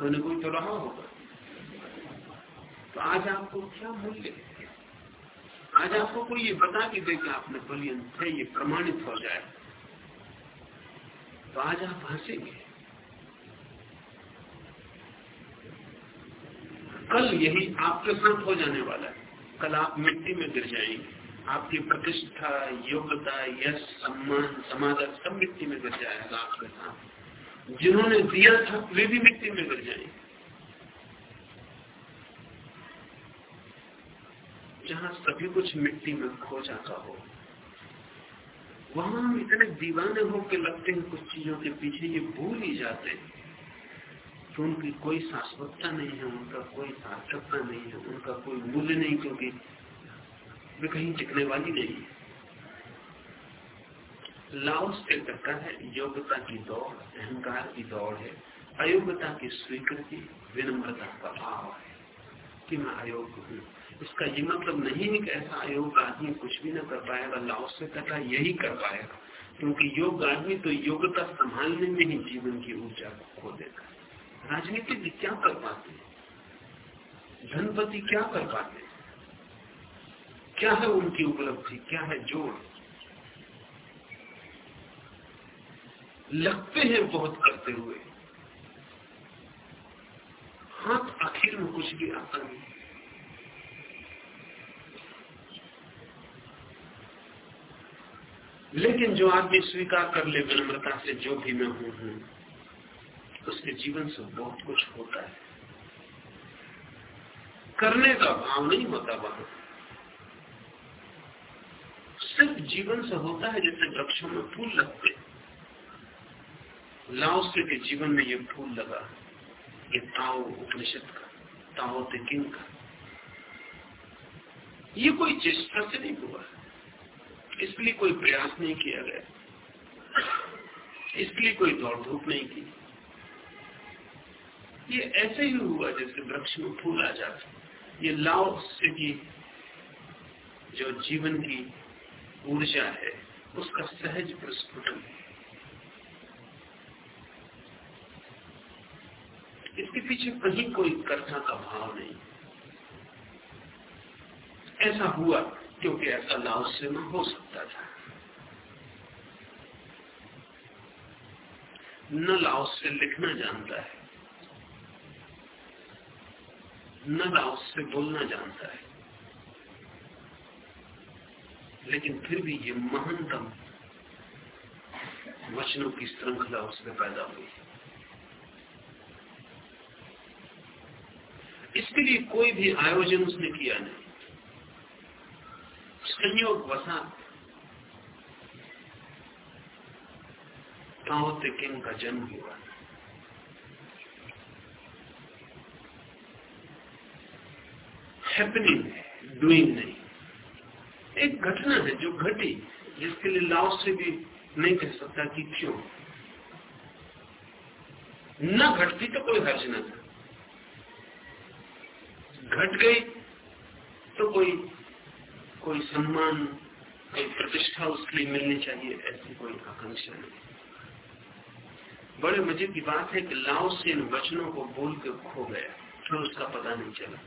तो कोई तो रहा होगा। तो आज आपको क्या मूल्य आज आपको कोई ये बता के दे कि आप नेपोलियन थे, ये प्रमाणित हो जाए। तो आज आप हंसेंगे। कल यही आपके साथ हो जाने वाला है। कल आप मिट्टी में गिर जाएँगे। आपकी प्रतिष्ठा, योग्यता, यश, सम्मान समाज सब मिट्टी में गिर जाएगा आपके साथ जिन्होंने दिया था, वे भी मिट्टी में गिर जाएँगे। जहाँ सभी कुछ मिट्टी में खो जाता हो, वहाँ हम इतने दीवाने होकर लगते हैं, कुछ चीज़ों के पीछे ये भूल ही जाते हैं। तो उनकी कोई शाश्वतता नहीं है, उनका कोई सार्थकता नहीं है, उनका कोई मूल्य नहीं, क्योंकि वे कहीं टिकने वाली नहीं है। लाओस के कहता है, योग्यता की दौड़, अहंकार की दौड़ है, अयोग्यता की स्वीकृति, विनम्रता का भाव है कि मैं अयोग्य हूँ। इसका ये मतलब नहीं है कि ऐसा अयोग्य आदमी कुछ भी न कर पाएगा, लाओस से कहता यही कर पाएगा, क्योंकि योग्य आदमी तो योग्यता संभालने में ही जीवन की ऊर्जा को खो देगा राजनीतिक क्या कर पाते हैं? धनपति क्या कर पाते हैं? क्या है उनकी उपलब्धि? क्या है जोड़? लगते हैं बहुत करते हुए। हाथ आखिर में कुछ भी आता नहीं। लेकिन जो आदमी स्वीकार कर ले विनम्रता से, जो भी मैं हूँ हूँ। उसके जीवन से बहुत कुछ होता है। करने का भाव नहीं होता वहाँ। सिर्फ़ जीवन से होता है जैसे वृक्षों में फूल लगते लाओसे के जीवन में ये फूल लगा ये ताओ उपनिषद का, ताओ किंग का। ये कोई चेष्टा से नहीं हुआ इसलिए कोई प्रयास नहीं किया गया। इसलिए कोई दौड़ धूप नहीं की। ये ऐसे ही हुआ जैसे वृक्ष में फूल आ जाते ये लाओ से की जो जीवन की ऊर्जा है, उसका सहज प्रस्फुटन। इसके पीछे कहीं कोई कर्ता का भाव नहीं। ऐसा हुआ क्योंकि ऐसा लाओ से में हो सकता था। न लाओ से लिखना जानता है। न लाओस से बोलना जानता है। लेकिन फिर भी ये महानतम वचनों की श्रृंखला उसमें पैदा हुई। इसके लिए कोई भी आयोजन उसने किया नहीं। संयोग वसा। ताओ किंग का जन्म हुआ। हैपनिंग डूइंग नहीं। एक घटना है जो घटी, जिसके लिए लाओ से भी नहीं कह सकता कि क्यों। न घटती तो कोई हर्ज न था। घट गई तो कोई कोई सम्मान, कोई प्रतिष्ठा उसके लिए मिलनी चाहिए, ऐसी कोई आकांक्षा नहीं। बड़े मज़े की बात है कि लाओ से इन वचनों को बोल के खो गया, फिर उसका पता नहीं चला।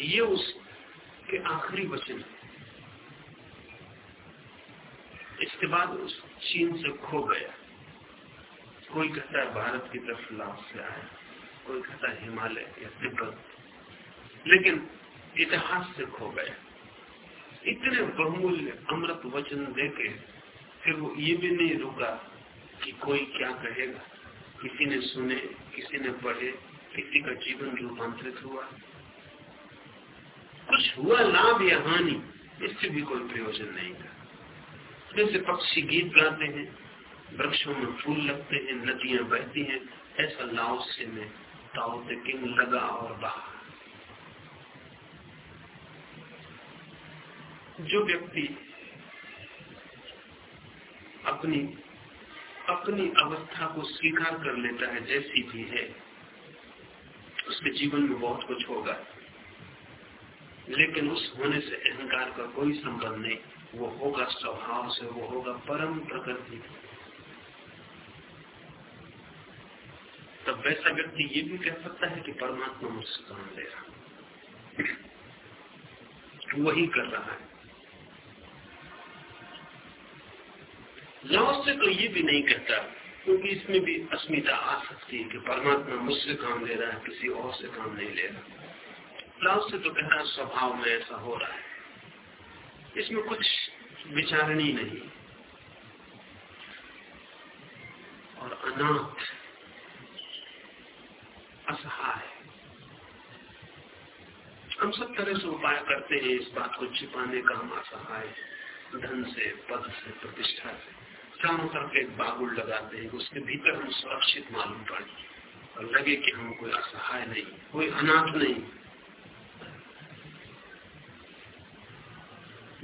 ये उसके आखिरी वचन है। इसके बाद उस चीन से खो गया। कोई कहता है भारत की तरफ़ लाभ से आया, कोई कहता है हिमालय या तिब्बत। लेकिन इतिहास से खो गया। इतने बहुमूल्य अमृत वचन देके फिर वो ये भी नहीं रुका कि कोई क्या कहेगा। किसी ने सुने, किसी ने पढ़े, किसी का जीवन रूपांतरित हुआ। कुछ हुआ लाभ या हानि, इससे भी कोई प्रयोजन नहीं था। जैसे पक्षी गीत गाते हैं, वृक्षों में फूल लगते हैं, नदियाँ बहती हैं, ऐसा लाओ से में ताओ किंग लगा और बहा। जो व्यक्ति अपनी अपनी अवस्था को स्वीकार कर लेता है, जैसी भी है, उसके जीवन में बहुत कुछ होगा। लेकिन उस होने से अहंकार का कोई संबंध नहीं। वो होगा स्वभाव से, वो होगा परम प्रकृति। तब वैसा व्यक्ति ये भी कह सकता है कि परमात्मा मुझसे काम ले रहा वही कर रहा है। लाओ से तो ये भी नहीं कहता, क्योंकि इसमें भी अस्मिता आ सकती है कि परमात्मा मुझसे काम ले रहा है, किसी और से काम नहीं ले रहा। लाओ से तो कहना स्वभाव में ऐसा हो रहा है। इसमें कुछ विचारणी नहीं। और अनाथ, असहाय। हम सब तरह से उपाय करते हैं इस बात को छिपाने का, हम असहाय धन से, पद से, प्रतिष्ठा से। चारों तरफ़ एक बागुल लगाते हैं उसके भीतर हम सुरक्षित मालूम पड़े। और लगे कि हम कोई असहाय नहीं, कोई अनाथ नहीं।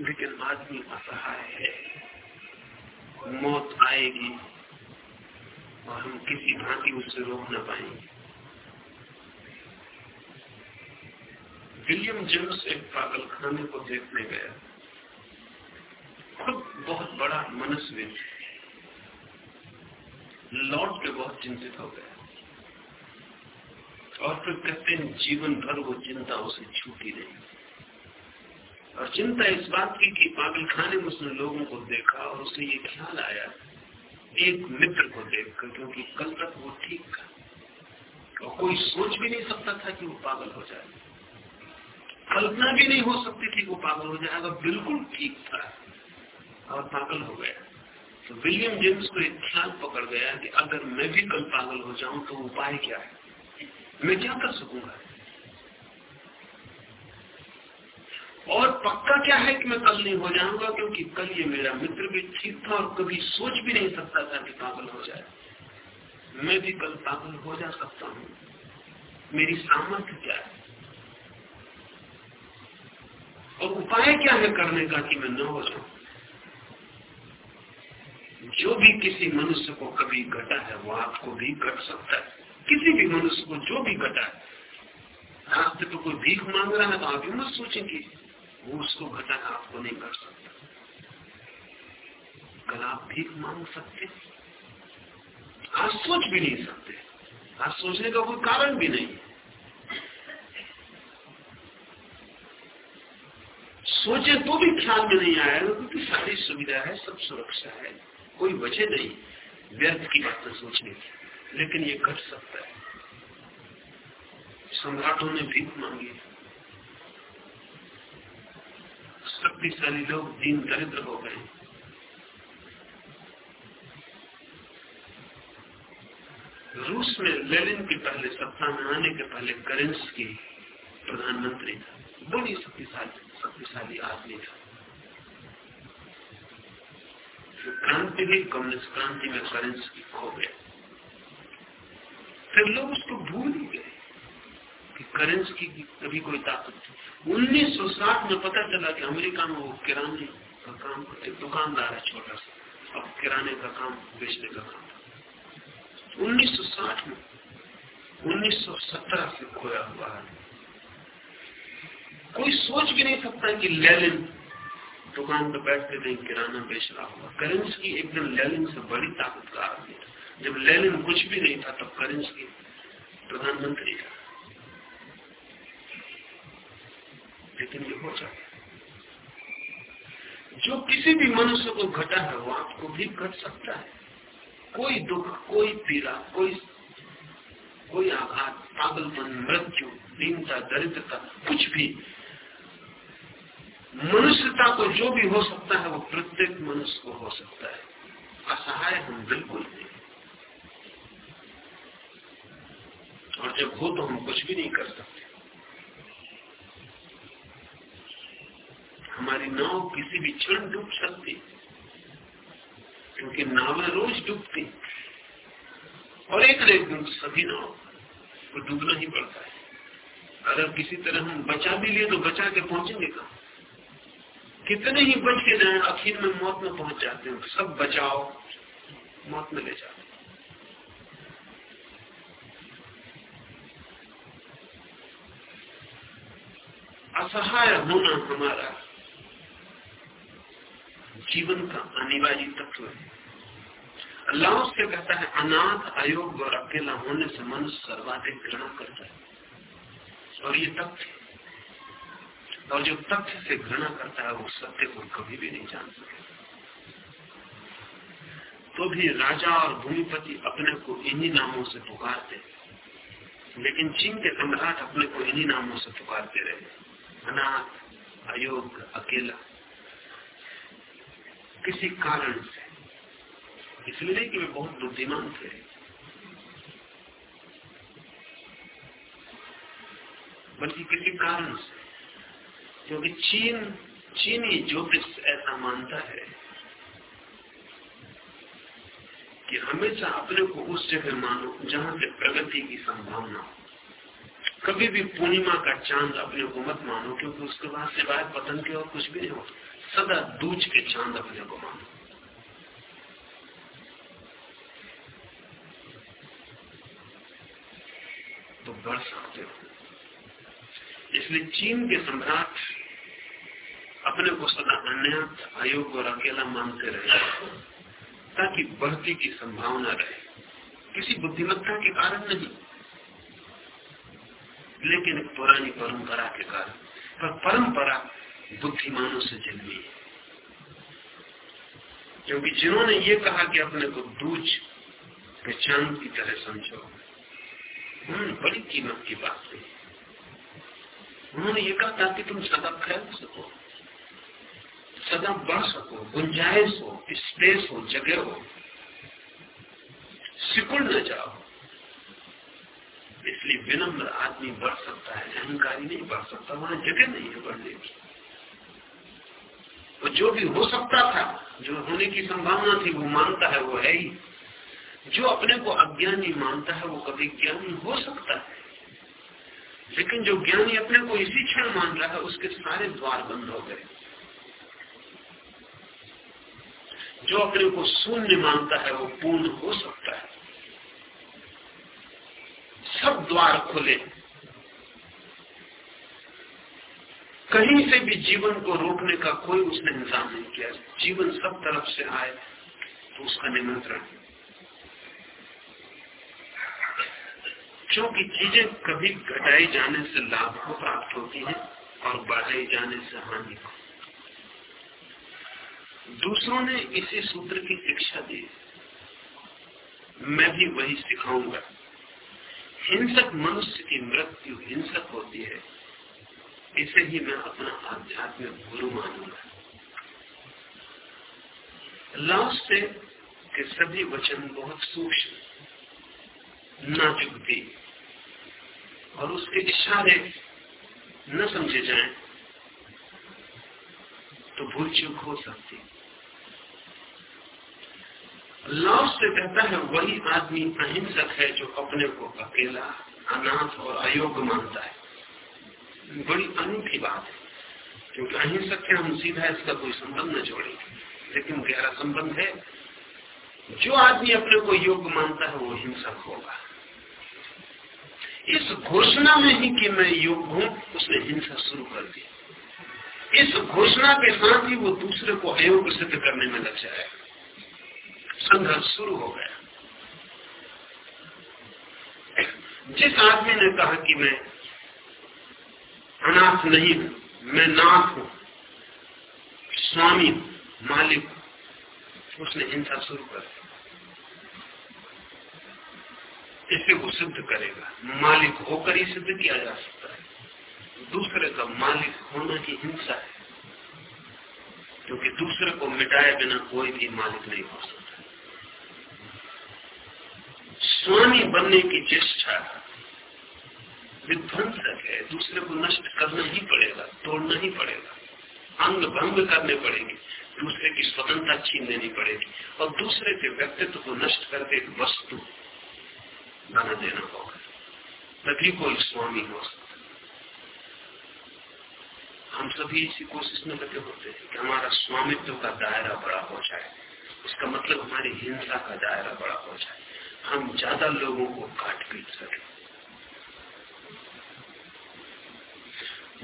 लेकिन आदमी असहाय है। मौत आएगी और हम किसी भांति उससे रोक न पाएँगे। विलियम जेम्स एक पागल खाने को देखने गया। खुद बहुत बड़ा मनस्विद लौट के बहुत चिंतित हो गया। और फिर कहते हैं, जीवन भर वो चिंता उसे छूटी नहीं और चिंता इस बात की कि पागल खाने में उसने लोगों को देखा और उसे ये ख्याल आया, एक मित्र को देखकर, क्योंकि कल तक वो ठीक था। और कोई सोच भी नहीं सकता था कि वो पागल हो जाए। कल्पना भी नहीं हो सकती थी वो पागल हो जाएगा बिल्कुल ठीक था और पागल हो गया। तो विलियम जेम्स को एक ख्याल पकड़ गया कि अगर मैं भी कल पागल हो जाऊँ तो उपाय क्या है? मैं क्या कर सकूँगा? और पक्का क्या है कि मैं कल नहीं हो जाऊँगा, क्योंकि कल ये मेरा मित्र भी ठीक था और कभी सोच भी नहीं सकता था कि पागल हो जाए। मैं भी कल पागल हो जा सकता हूँ। मेरी सामर्थ्य क्या है? और उपाय क्या है करने का कि मैं न हो जाऊँ? जो भी किसी मनुष्य को कभी घटा है, वो आपको भी घट सकता है। किसी भी मनुष्य को जो भी घटा है रास्ते तो कोई भीख मांग रहा है तो आप भी मत सोचेंगे वो उसको घटा आपको नहीं कर सकता। कल आप भीख मांग सकते आज सोच भी नहीं सकते। आज सोचने का कोई कारण भी नहीं। सोचे तो भी ख्याल में नहीं आएगा क्योंकि सारी सुविधा है, सब सुरक्षा है, कोई वजह नहीं, व्यर्थ की बात बातें सोचने की। लेकिन ये घट सकता है। सम्राटों ने भीख मांगी। शक्तिशाली लोग दीन दरिद्र हो गए। रूस में लेनिन के पहले, सत्ता में आने के पहले करेंस की प्रधानमंत्री था। बड़ी शक्तिशाली शक्तिशाली आदमी था। क्रांति भी कम्युनिस्ट क्रांति में करेंस की खो गया। फिर लोग उसको भूल ही गए। कि करेंसी की कभी कोई ताकत थी उन्नीस सौ साठ में पता चला कि अमेरिका में वो किराने का काम एक दुकानदार है छोटा सा। अब किराने का काम, बेचने का काम। उन्नीस सौ साठ में 1917 से खोया हुआ है। कोई सोच भी नहीं सकता कि लेलिन दुकान पर बैठ के कहीं किराना बेच रहा होगा। करेंस की एकदम लेलिन से बड़ी ताकत का आदमी जब लेलिन कुछ भी नहीं था, तब करेंस की प्रधानमंत्री था लेकिन ये हो जाता जो किसी भी मनुष्य को घटा है, वो आपको भी घट सकता है। कोई दुख, कोई पीड़ा, कोई कोई आघात, पागलपन, मृत्यु दीनता दरिद्रता, कुछ भी। मनुष्यता को जो भी हो सकता है, वो प्रत्येक मनुष्य को हो सकता है। असहाय हम बिल्कुल नहीं। और जब हो तो हम कुछ भी नहीं कर सकते। हमारी नाव किसी भी क्षण डूब सकती। क्योंकि नावें रोज डूबती। और एक न एक दिन सभी नाव को डूबना ही पड़ता है। अगर किसी तरह हम बचा भी लिए तो बचा के पहुँचेंगे कहा? कितने ही बच के जाए, आखिर में मौत में पहुँच जाते हैं। सब बचाओ, मौत में ले जाते असहाय होना हमारा जीवन का अनिवार्य तत्व है। अल्लाह उससे कहता है, अनाथ अयोग और अकेला होने से मनुष्य सर्वाधिक घृणा करता है। और ये तथ्य और जो तथ्य से घृणा करता है, वो सत्य को कभी भी नहीं जान सकता तो भी राजा और भूमिपति अपने को इन्हीं नामों से पुकारते लेकिन चीन के सम्राट अपने को इन्हीं नामों से पुकारते रहे। अनाथ अयोग अकेला। किसी कारण से। इसलिए नहीं कि वे बहुत बुद्धिमान थे। बल्कि किसी कारण से। क्योंकि चीन, चीनी ज्योतिष ऐसा मानता है कि हमेशा अपने को उस जगह मानो, जहाँ से प्रगति की संभावना हो। कभी भी पूर्णिमा का चाँद अपने को मत मानो, क्योंकि उसके बाद सिवाय पतन के और कुछ भी नहीं होता। सदा दूज के चाँद अपने को मानो। तो बढ़ सकते हो। इसलिए चीन के सम्राट अपने को सदा अन्य आयोग और अकेला मानते रहे, ताकि बढ़ती की संभावना रहे। किसी बुद्धिमत्ता के कारण नहीं, लेकिन पुरानी परंपरा के कारण। पर परंपरा बुद्धिमानों से जन्मी। है क्योंकि जिन्होंने ये कहा कि अपने को दूज पहचान की तरह समझो, उन्होंने बड़ी कीमत की बात कही। उन्होंने ये कहा ताकि तुम सदा फैल सको, सदा बढ़ सको, गुंजाइश हो, स्पेस हो, जगह हो। सिकुड़ न जाओ। इसलिए विनम्र आदमी बढ़ सकता है, अहंकारी नहीं बढ़ सकता, वहाँ जगह नहीं है बढ़ने की। जो भी हो सकता था, जो होने की संभावना थी, वो मानता है, वो है ही। जो अपने को अज्ञानी मानता है, वो कभी ज्ञानी हो सकता है। लेकिन जो ज्ञानी अपने को इसी क्षण मान रहा है, उसके सारे द्वार बंद हो गए। जो अपने को शून्य मानता है, वो पूर्ण हो सकता है। सब द्वार खुले। कहीं से भी जीवन को रोकने का कोई उसने इंतज़ाम नहीं किया। जीवन सब तरफ़ से आए तो उसका निमंत्रण। क्योंकि चीज़ें कभी घटाई जाने से लाभ को प्राप्त होती है और बढ़ाई जाने से हानि को दूसरों ने इसी सूत्र की शिक्षा दी। मैं भी वही सिखाऊँगा। हिंसक मनुष्य की मृत्यु हिंसक होती है। इसे ही मैं अपना आध्यात्मिक गुरु मानूँगा। लास्ट के सभी वचन बहुत सूक्ष्म, नाजुक भी। और उसके इशारे न समझे जाएँ तो भूल चूक हो सकती। लाओ से कहता है, वही आदमी अहिंसक है जो अपने को अकेला, अनाथ और अयोग्य मानता है। बड़ी अनूठी बात है। क्योंकि अहिंसक के हम सीधा इसका कोई संबंध न जोड़ेंगे लेकिन गहरा संबंध है, जो आदमी अपने को योग्य मानता है, वो हिंसक होगा। इस घोषणा में ही कि मैं योग्य हूँ, उसने हिंसा शुरू कर दी। इस घोषणा के साथ ही वो दूसरे को अयोग्य सिद्ध करने में लग जाएगा संघर्ष शुरू हो गया। जिस आदमी ने कहा कि मैं अनाथ नहीं हूँ मैं नाथ हूँ। स्वामी मालिक, उसने हिंसा शुरू कर दी इसे वो सिद्ध करेगा। मालिक होकर ही सिद्ध किया जा सकता है। दूसरे का मालिक होना ही हिंसा है। क्योंकि दूसरे को मिटाए बिना कोई भी मालिक नहीं हो सकता। स्वामी बनने की चेष्टा विध्वंसक है दूसरे को नष्ट करना ही पड़ेगा, तोड़ना ही पड़ेगा। अंग भंग करने पड़ेंगे, दूसरे की स्वतंत्रता छीन लेनी पड़ेगी और दूसरे के व्यक्तित्व को नष्ट करके एक वस्तु बना देना होगा। तभी कोई स्वामी हो सकता हम सभी इसी कोशिश में लगे होते हैं कि हमारा स्वामित्व का दायरा बड़ा हो जाए। इसका मतलब हमारी हिंसा का दायरा बड़ा हो जाए। हम ज़्यादा लोगों को काट पीट सके।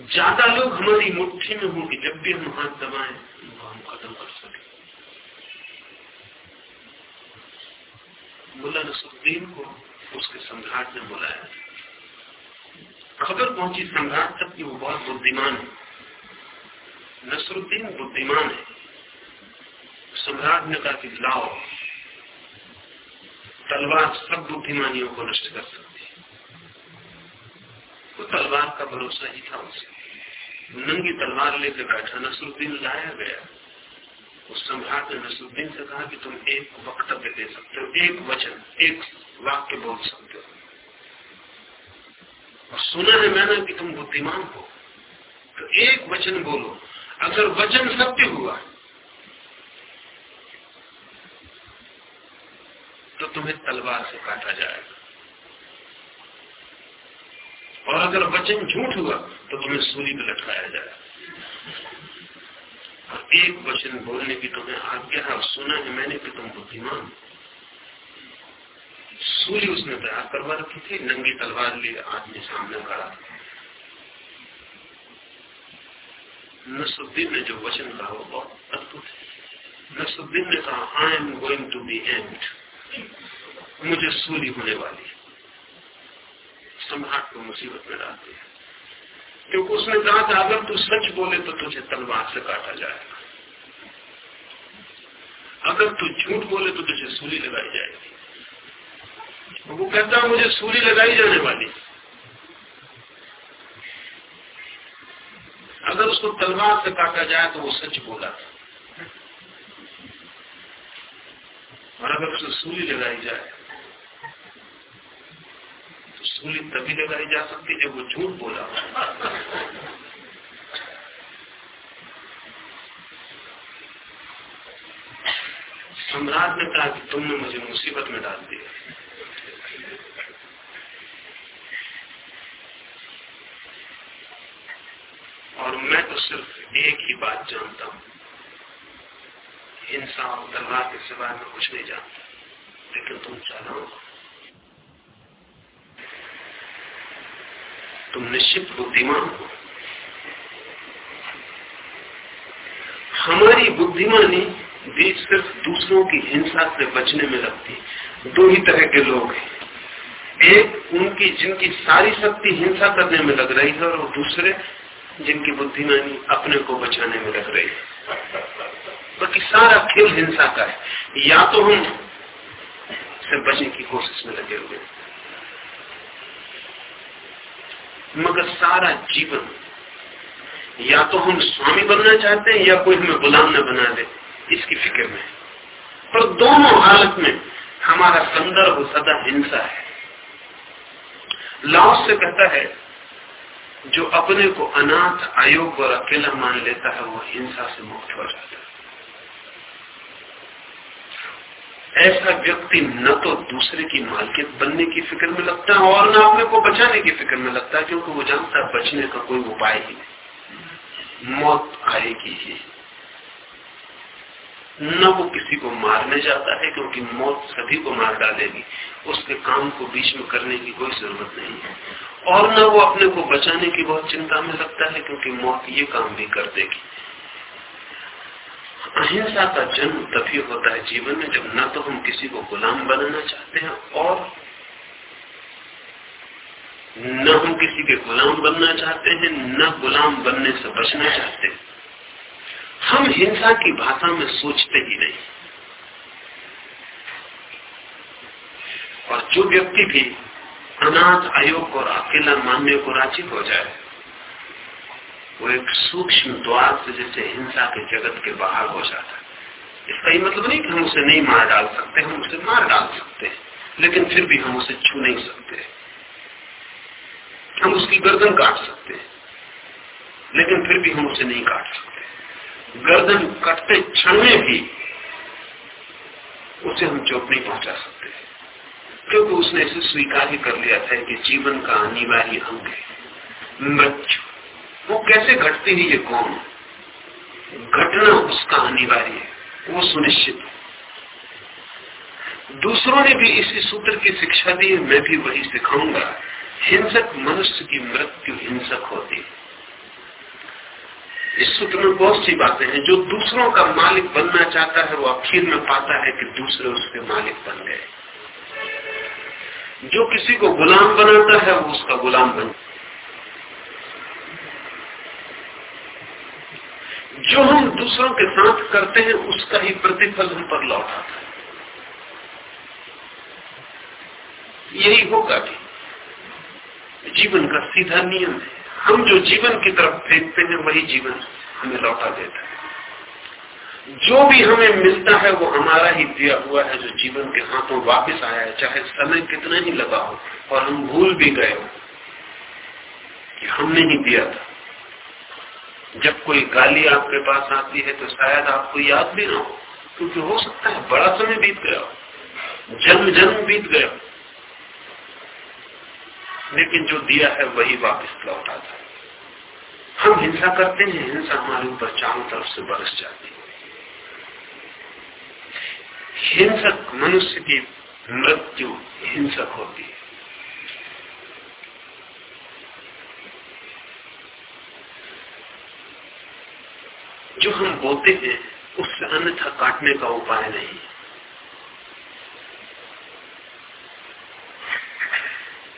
ज़्यादा लोग हमारी मुट्ठी में होंगे, जब भी हम हाथ दबाएँ उनको हम खत्म कर सके। मुला नसरुद्दीन को उसके सम्राट ने बुलाया। खबर पहुँची सम्राट तक कि वो बहुत बुद्धिमान है। नसरुद्दीन बुद्धिमान है। सम्राट ने कहा कि लाओ, तलवार सब बुद्धिमानियों को नष्ट कर सकती तो तलवार का भरोसा ही था उसे। नंगी तलवार लेकर बैठा नसरुद्दीन, लाया गया। उस सम्राट ने नसरुद्दीन से कहा कि तुम एक वक्तव्य दे सकते हो, एक वचन, एक वाक्य बोल सकते हो। और सुना है मैंने कि तुम बुद्धिमान हो तो एक वचन बोलो। अगर वचन सत्य हुआ तो तुम्हें तलवार से काटा जाएगा। और अगर वचन झूठ हुआ तो तुम्हें सूली पर लटकाया और एक वचन बोलने की तुम्हें आज्ञा है सुना है, मैंने कि तुम बुद्धिमान सूर्य उसने तैयार करवा रखी थी, नंगी तलवार लिए आदमी सामने खड़ा। नसुद्दीन ने जो वचन कहा, वो बहुत अद्भुत है। नसुद्दीन ने कहा I am going to be and मुझे सूर्य होने वाली सम्राट को मुसीबत में डाल दिया। क्योंकि उसने कहा था, अगर तू सच बोले तो तुझे तलवार से काटा जाएगा। अगर तू झूठ बोले तो तुझे सूली लगाई जाएगी। वो कहता है, मुझे सूली लगाई जाने वाली अगर उसको तलवार से काटा जाए तो वो सच बोला था। और अगर उसे सूली लगाई जाए सूली तभी लगाई जा सकती जब वो झूठ बोला। सम्राट ने कहा कि तुमने मुझे मुसीबत में डाल दिया। और मैं तो सिर्फ़ एक ही बात जानता हूँ। और तलवार के सिवाय में कुछ नहीं जानता। लेकिन तुम चाहो तुम निश्चित बुद्धिमान हो। हमारी बुद्धिमानी भी सिर्फ़ दूसरों की हिंसा से बचने में लगती दो ही तरह के लोग हैं। एक उनकी जिनकी सारी शक्ति हिंसा करने में लग रही है और दूसरे जिनकी बुद्धिमानी अपने को बचाने में लग रही है। बाकी सारा खेल हिंसा का है। या तो हम से बचने की कोशिश में लगे हुए मगर सारा जीवन। या तो हम स्वामी बनना चाहते हैं, या कोई हमें गुलाम न बना दे। इसकी फ़िक्र में। पर दोनों हालत में हमारा संदर्भ सदा हिंसा है। लाओस से कहता है, जो अपने को अनाथ अयोग्य और अकेला मान लेता है, वो हिंसा से मुक्त हो जाता है। ऐसा व्यक्ति न तो दूसरे की मालकियत बनने की फ़िक्र में लगता है और न अपने को बचाने की फ़िक्र में लगता है, क्योंकि वो जानता है बचने का कोई उपाय ही नहीं। मौत आएगी ही। न वो किसी को मारने जाता है, क्योंकि मौत सभी को मार डालेगी। उसके काम को बीच में करने की कोई ज़रूरत नहीं है। और न वो अपने को बचाने की बहुत चिंता में लगता है, क्योंकि मौत ये काम भी कर देगी। अहिंसा का जन्म तभी होता है जीवन में जब न तो हम किसी को गुलाम बनाना चाहते हैं और न हम किसी के गुलाम बनना चाहते हैं, न गुलाम बनने से बचना चाहते हैं। हम हिंसा की भाषा में सोचते ही नहीं। और जो व्यक्ति भी अनाथ आयोग और अकेला मानने को राज़ी हो जाए वो एक सूक्ष्म द्वार से जैसे हिंसा के जगत के बाहर हो जाता है। इसका ही मतलब नहीं कि हम उसे नहीं मार डाल सकते, हम उसे मार डाल सकते हैं, लेकिन फिर भी हम उसे छू नहीं सकते। हम उसकी गर्दन काट सकते हैं, लेकिन फिर भी हम उसे नहीं काट सकते। गर्दन कटते क्षण में भी उसे हम चोट नहीं पहुँचा सकते। क्योंकि उसने इसे स्वीकार ही कर लिया था कि जीवन का अनिवार्य अंग है, मृत्यु। वो कैसे घटती है ये कौन? घटना उसका अनिवार्य है, वो सुनिश्चित दूसरों ने भी इसी सूत्र की शिक्षा दी है, मैं भी वही सिखाऊँगा। हिंसक मनुष्य की मृत्यु हिंसक होती है। इस सूत्र में बहुत सी बातें हैं, जो दूसरों का मालिक बनना चाहता है, वो आखिर में पाता है कि दूसरे उसके मालिक बन गए। जो किसी को गुलाम बनाता है, वो उसका गुलाम बन जो हम दूसरों के साथ करते हैं, उसका ही प्रतिफल हम पर लौट आता है। यही होगा भी जीवन का सीधा नियम है। हम जो जीवन की तरफ़ फेंकते हैं, वही जीवन हमें लौटा देता है। जो भी हमें मिलता है, वो हमारा ही दिया हुआ है, जो जीवन के हाथों वापस आया है। चाहे समय कितना ही लगा हो, और हम भूल भी गए हो, कि हमने ही दिया था। जब कोई गाली आपके पास आती है तो शायद आपको याद भी ना हो, क्योंकि हो सकता है बड़ा समय बीत गया हो, जन्म जन्म बीत गया लेकिन जो दिया है वही वापस लौट आता है। हम हिंसा करते हैं, हिंसा हमारे ऊपर चारों तरफ़ से बरस जाती है। हिंसक मनुष्य की मृत्यु हिंसक होती है। जो हम बोते हैं उससे अन्यथा काटने का उपाय नहीं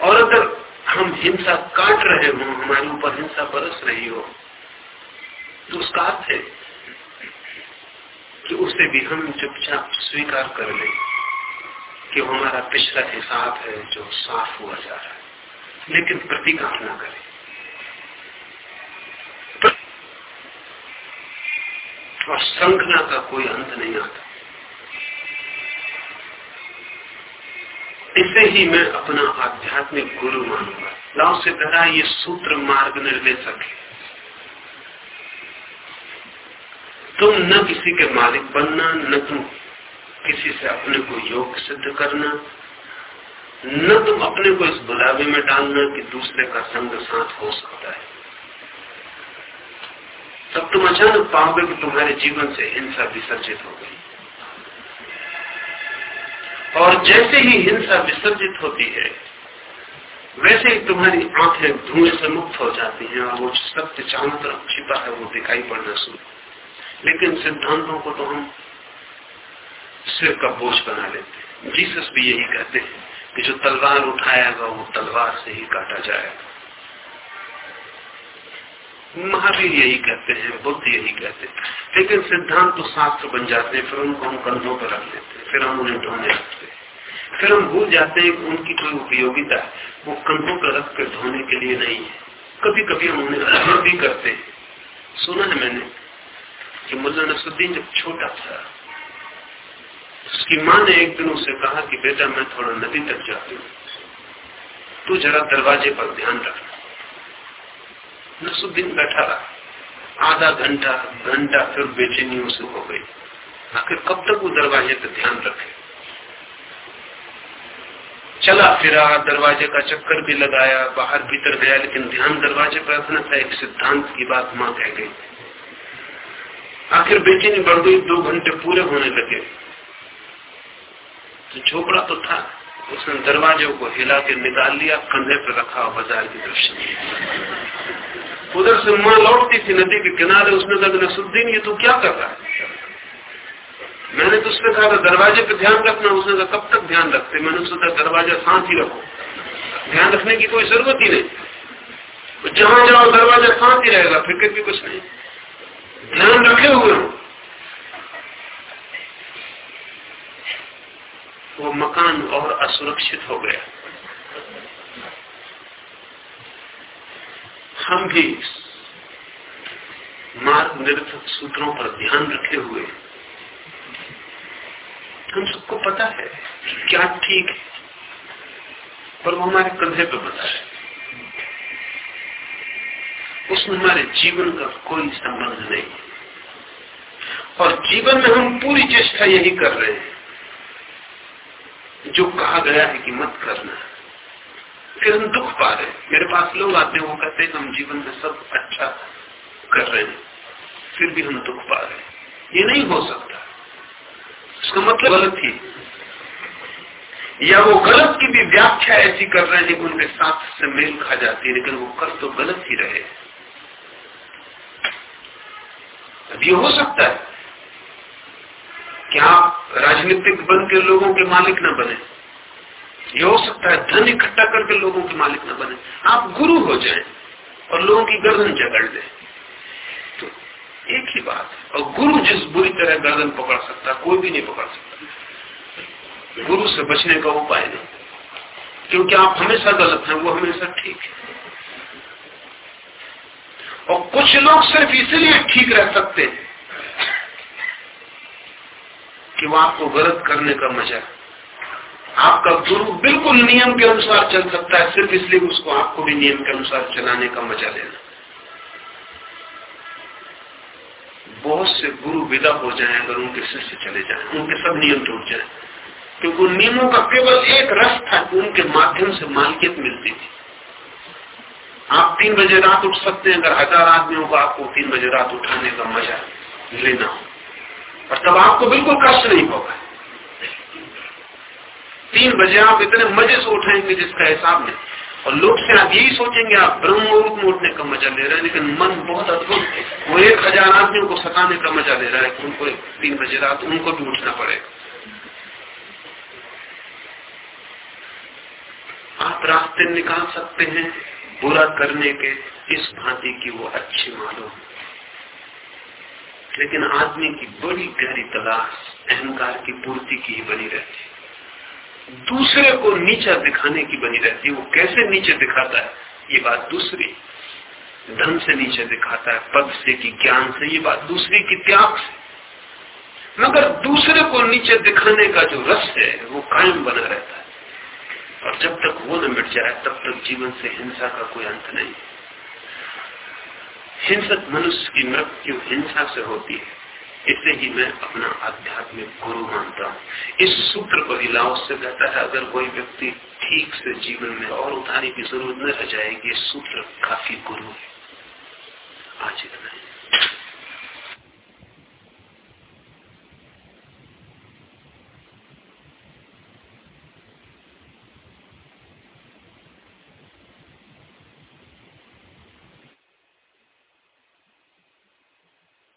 और अगर हम हिंसा काट रहे हो, हमारे ऊपर हिंसा बरस रही हो तो उसका अर्थ है कि उसे भी हम चुपचाप स्वीकार कर ले कि हमारा पिछला हिसाब है जो साफ़ हुआ जा रहा है, लेकिन प्रतिकार ना करें। और संख्या का कोई अंत नहीं आता। इसे ही मैं अपना आध्यात्मिक गुरु मानूँगा। लाओ से कहा ये सूत्र मार्ग निर्देशक है। तुम न किसी के मालिक बनना, न तुम किसी से अपने को योग सिद्ध करना, न तुम अपने को इस बुलावे में डालना कि दूसरे का संग साथ हो सकता है। तब तुम अचानक पाओगे कि तुम्हारे जीवन से हिंसा विसर्जित हो गई। और जैसे ही हिंसा विसर्जित होती है, वैसे ही तुम्हारी आँखें धुएँ से मुक्त हो जाती हैं और वो सत्य चारों तरफ़ छिपा है, वो दिखाई पड़ना शुरू। लेकिन सिद्धांतों को तो हम सिर का बोझ बना लेते हैं। जीसस भी यही कहते हैं कि जो तलवार उठाएगा, वो तलवार से ही काटा जाएगा। महावीर यही कहते हैं, बुद्ध यही कहते हैं। लेकिन सिद्धांत तो शास्त्र बन जाते हैं, फिर उनको हम कंधों पर रख लेते हैं, फिर हम उन्हें ढोने लगते हैं। फिर हम भूल जाते हैं उनकी कोई उपयोगिता है वो कंधों पर रख कर धोने के लिए नहीं है। कभी कभी हम उन्हें अध्ययन भी करते हैं। सुना है मैंने कि मुल्ला नसरुद्दीन जब छोटा था, उसकी माँ ने एक दिन उसे कहा कि बेटा मैं थोड़ा नदी तक जाती हूँ। तू जरा दरवाजे पर ध्यान रखना नसुद्दीन बैठा रहा। आधा घंटा घंटा फिर बेचैनी उसे हो गई। आखिर कब तक वो दरवाजे पे ध्यान रखे? चला फिरा, दरवाजे का चक्कर भी लगाया, बाहर भीतर गया, लेकिन ध्यान दरवाजे पर रखना था, एक सिद्धांत की बात माँ कह गई। आखिर बेचैनी बढ़ गई, दो घंटे पूरे होने लगे। तो झोपड़ा तो था, उसने दरवाजे को हिला के निकाल लिया, कंधे पर रखा बाज़ार की दृष्टि। उधर से माँ लौटती थी नदी के किनारे, उसने कहा नसुद्दीन ये तू क्या कर रहा है? मैंने तो उसने कहा दरवाजे पे ध्यान रखना। उसने कहा, कब तक ध्यान रखते? मैंने सोचा दरवाज़ा सांस ही रखो। ध्यान रखने की कोई ज़रूरत ही नहीं। तो जहाँ जाओ, दरवाज़ा सांस ही रहेगा फ़िक्र भी कुछ नहीं। ध्यान रखे हुए हो। वो मकान और असुरक्षित हो गया। हम भी मार्ग निरर्थक सूत्रों पर ध्यान रखे हुए हम सबको पता है क्या ठीक है, पर वो हमारे कंधे पे बता है। उसमें हमारे जीवन का कोई संबंध नहीं। और जीवन में हम पूरी चेष्टा यही कर रहे हैं, जो कहा गया है कि मत करना। फिर हम दुख पा रहे मेरे पास लोग आते हैं, वो कहते हैं हम जीवन में सब अच्छा कर रहे हैं। फिर भी हम दुख पा रहे ये नहीं हो सकता। उसका मतलब गलत ही या वो गलत की भी व्याख्या ऐसी कर रहे हैं कि उनके साथ से मेल खा जाती है, लेकिन वो कर तो गलत ही रहे। अब ये हो सकता है कि आप राजनीतिक बन के लोगों के मालिक न बने। ये हो सकता है धन इकट्ठा करके लोगों के मालिक न बने। आप गुरु हो जाएँ और लोगों की गर्दन जगड़ दे। तो एक ही बात है। और गुरु जिस बुरी तरह गर्दन पकड़ सकता कोई भी नहीं पकड़ सकता। गुरु से बचने का उपाय नहीं। क्योंकि आप हमेशा गलत हैं, वो हमेशा ठीक है। और कुछ लोग सिर्फ़ इसलिए ठीक रह सकते हैं कि वो आपको गलत करने का मज़ा आपका गुरु बिल्कुल नियम के अनुसार चल सकता है, सिर्फ़ इसलिए उसको आपको भी नियम के अनुसार चलाने का मज़ा लेना। बहुत से गुरु विदा हो जाए अगर उनके शिष्य चले जाए, उनके सब नियम टूट जाए। क्योंकि उन नियमों का केवल एक रस था उनके माध्यम से मालिकियत मिलती थी। आप तीन बजे रात उठ सकते हैं, अगर हज़ार आदमियों को आपको तीन बजे रात उठाने का मज़ा लेना हो और तब आपको बिल्कुल कष्ट नहीं होगा। तीन बजे आप इतने मज़े से उठाएँगे जिसका हिसाब नहीं और लोग से आप यही सोचेंगे, आप ब्रह्म मुहूर्त में उठने का मज़ा ले रहे हैं, लेकिन मन बहुत अद्भुत है। वो एक हज़ार आदमियों को सताने का मज़ा ले रहा है उनको तीन बजे रात उनको भी उठना पड़ेगा। आप रास्ते निकाल सकते हैं बुरा करने के, इस भांति की वो अच्छी मालूम। लेकिन आदमी की बड़ी गहरी तलाश, अहंकार की पूर्ति की ही बनी रहती दूसरे को नीचा दिखाने की बनी रहती है, वो कैसे नीचे दिखाता है? ये बात दूसरी। धन से नीचे दिखाता है, पद से की ज्ञान से, ये बात दूसरी की त्याग से। मगर दूसरे को नीचे दिखाने का जो रस है, वो कायम बना रहता है। और जब तक वो न मिट जाए, तब तक जीवन से हिंसा का कोई अंत नहीं। हिंसक मनुष्य की मृत्यु हिंसा से होती है। इसे ही मैं अपना आध्यात्मिक गुरु मानता हूँ। इस सूत्र को हिलाओ से कहता है, अगर कोई व्यक्ति ठीक से जीवन में और उठाने की ज़रूरत न रह जाएगी सूत्र काफ़ी गुरु है। आज इतना है।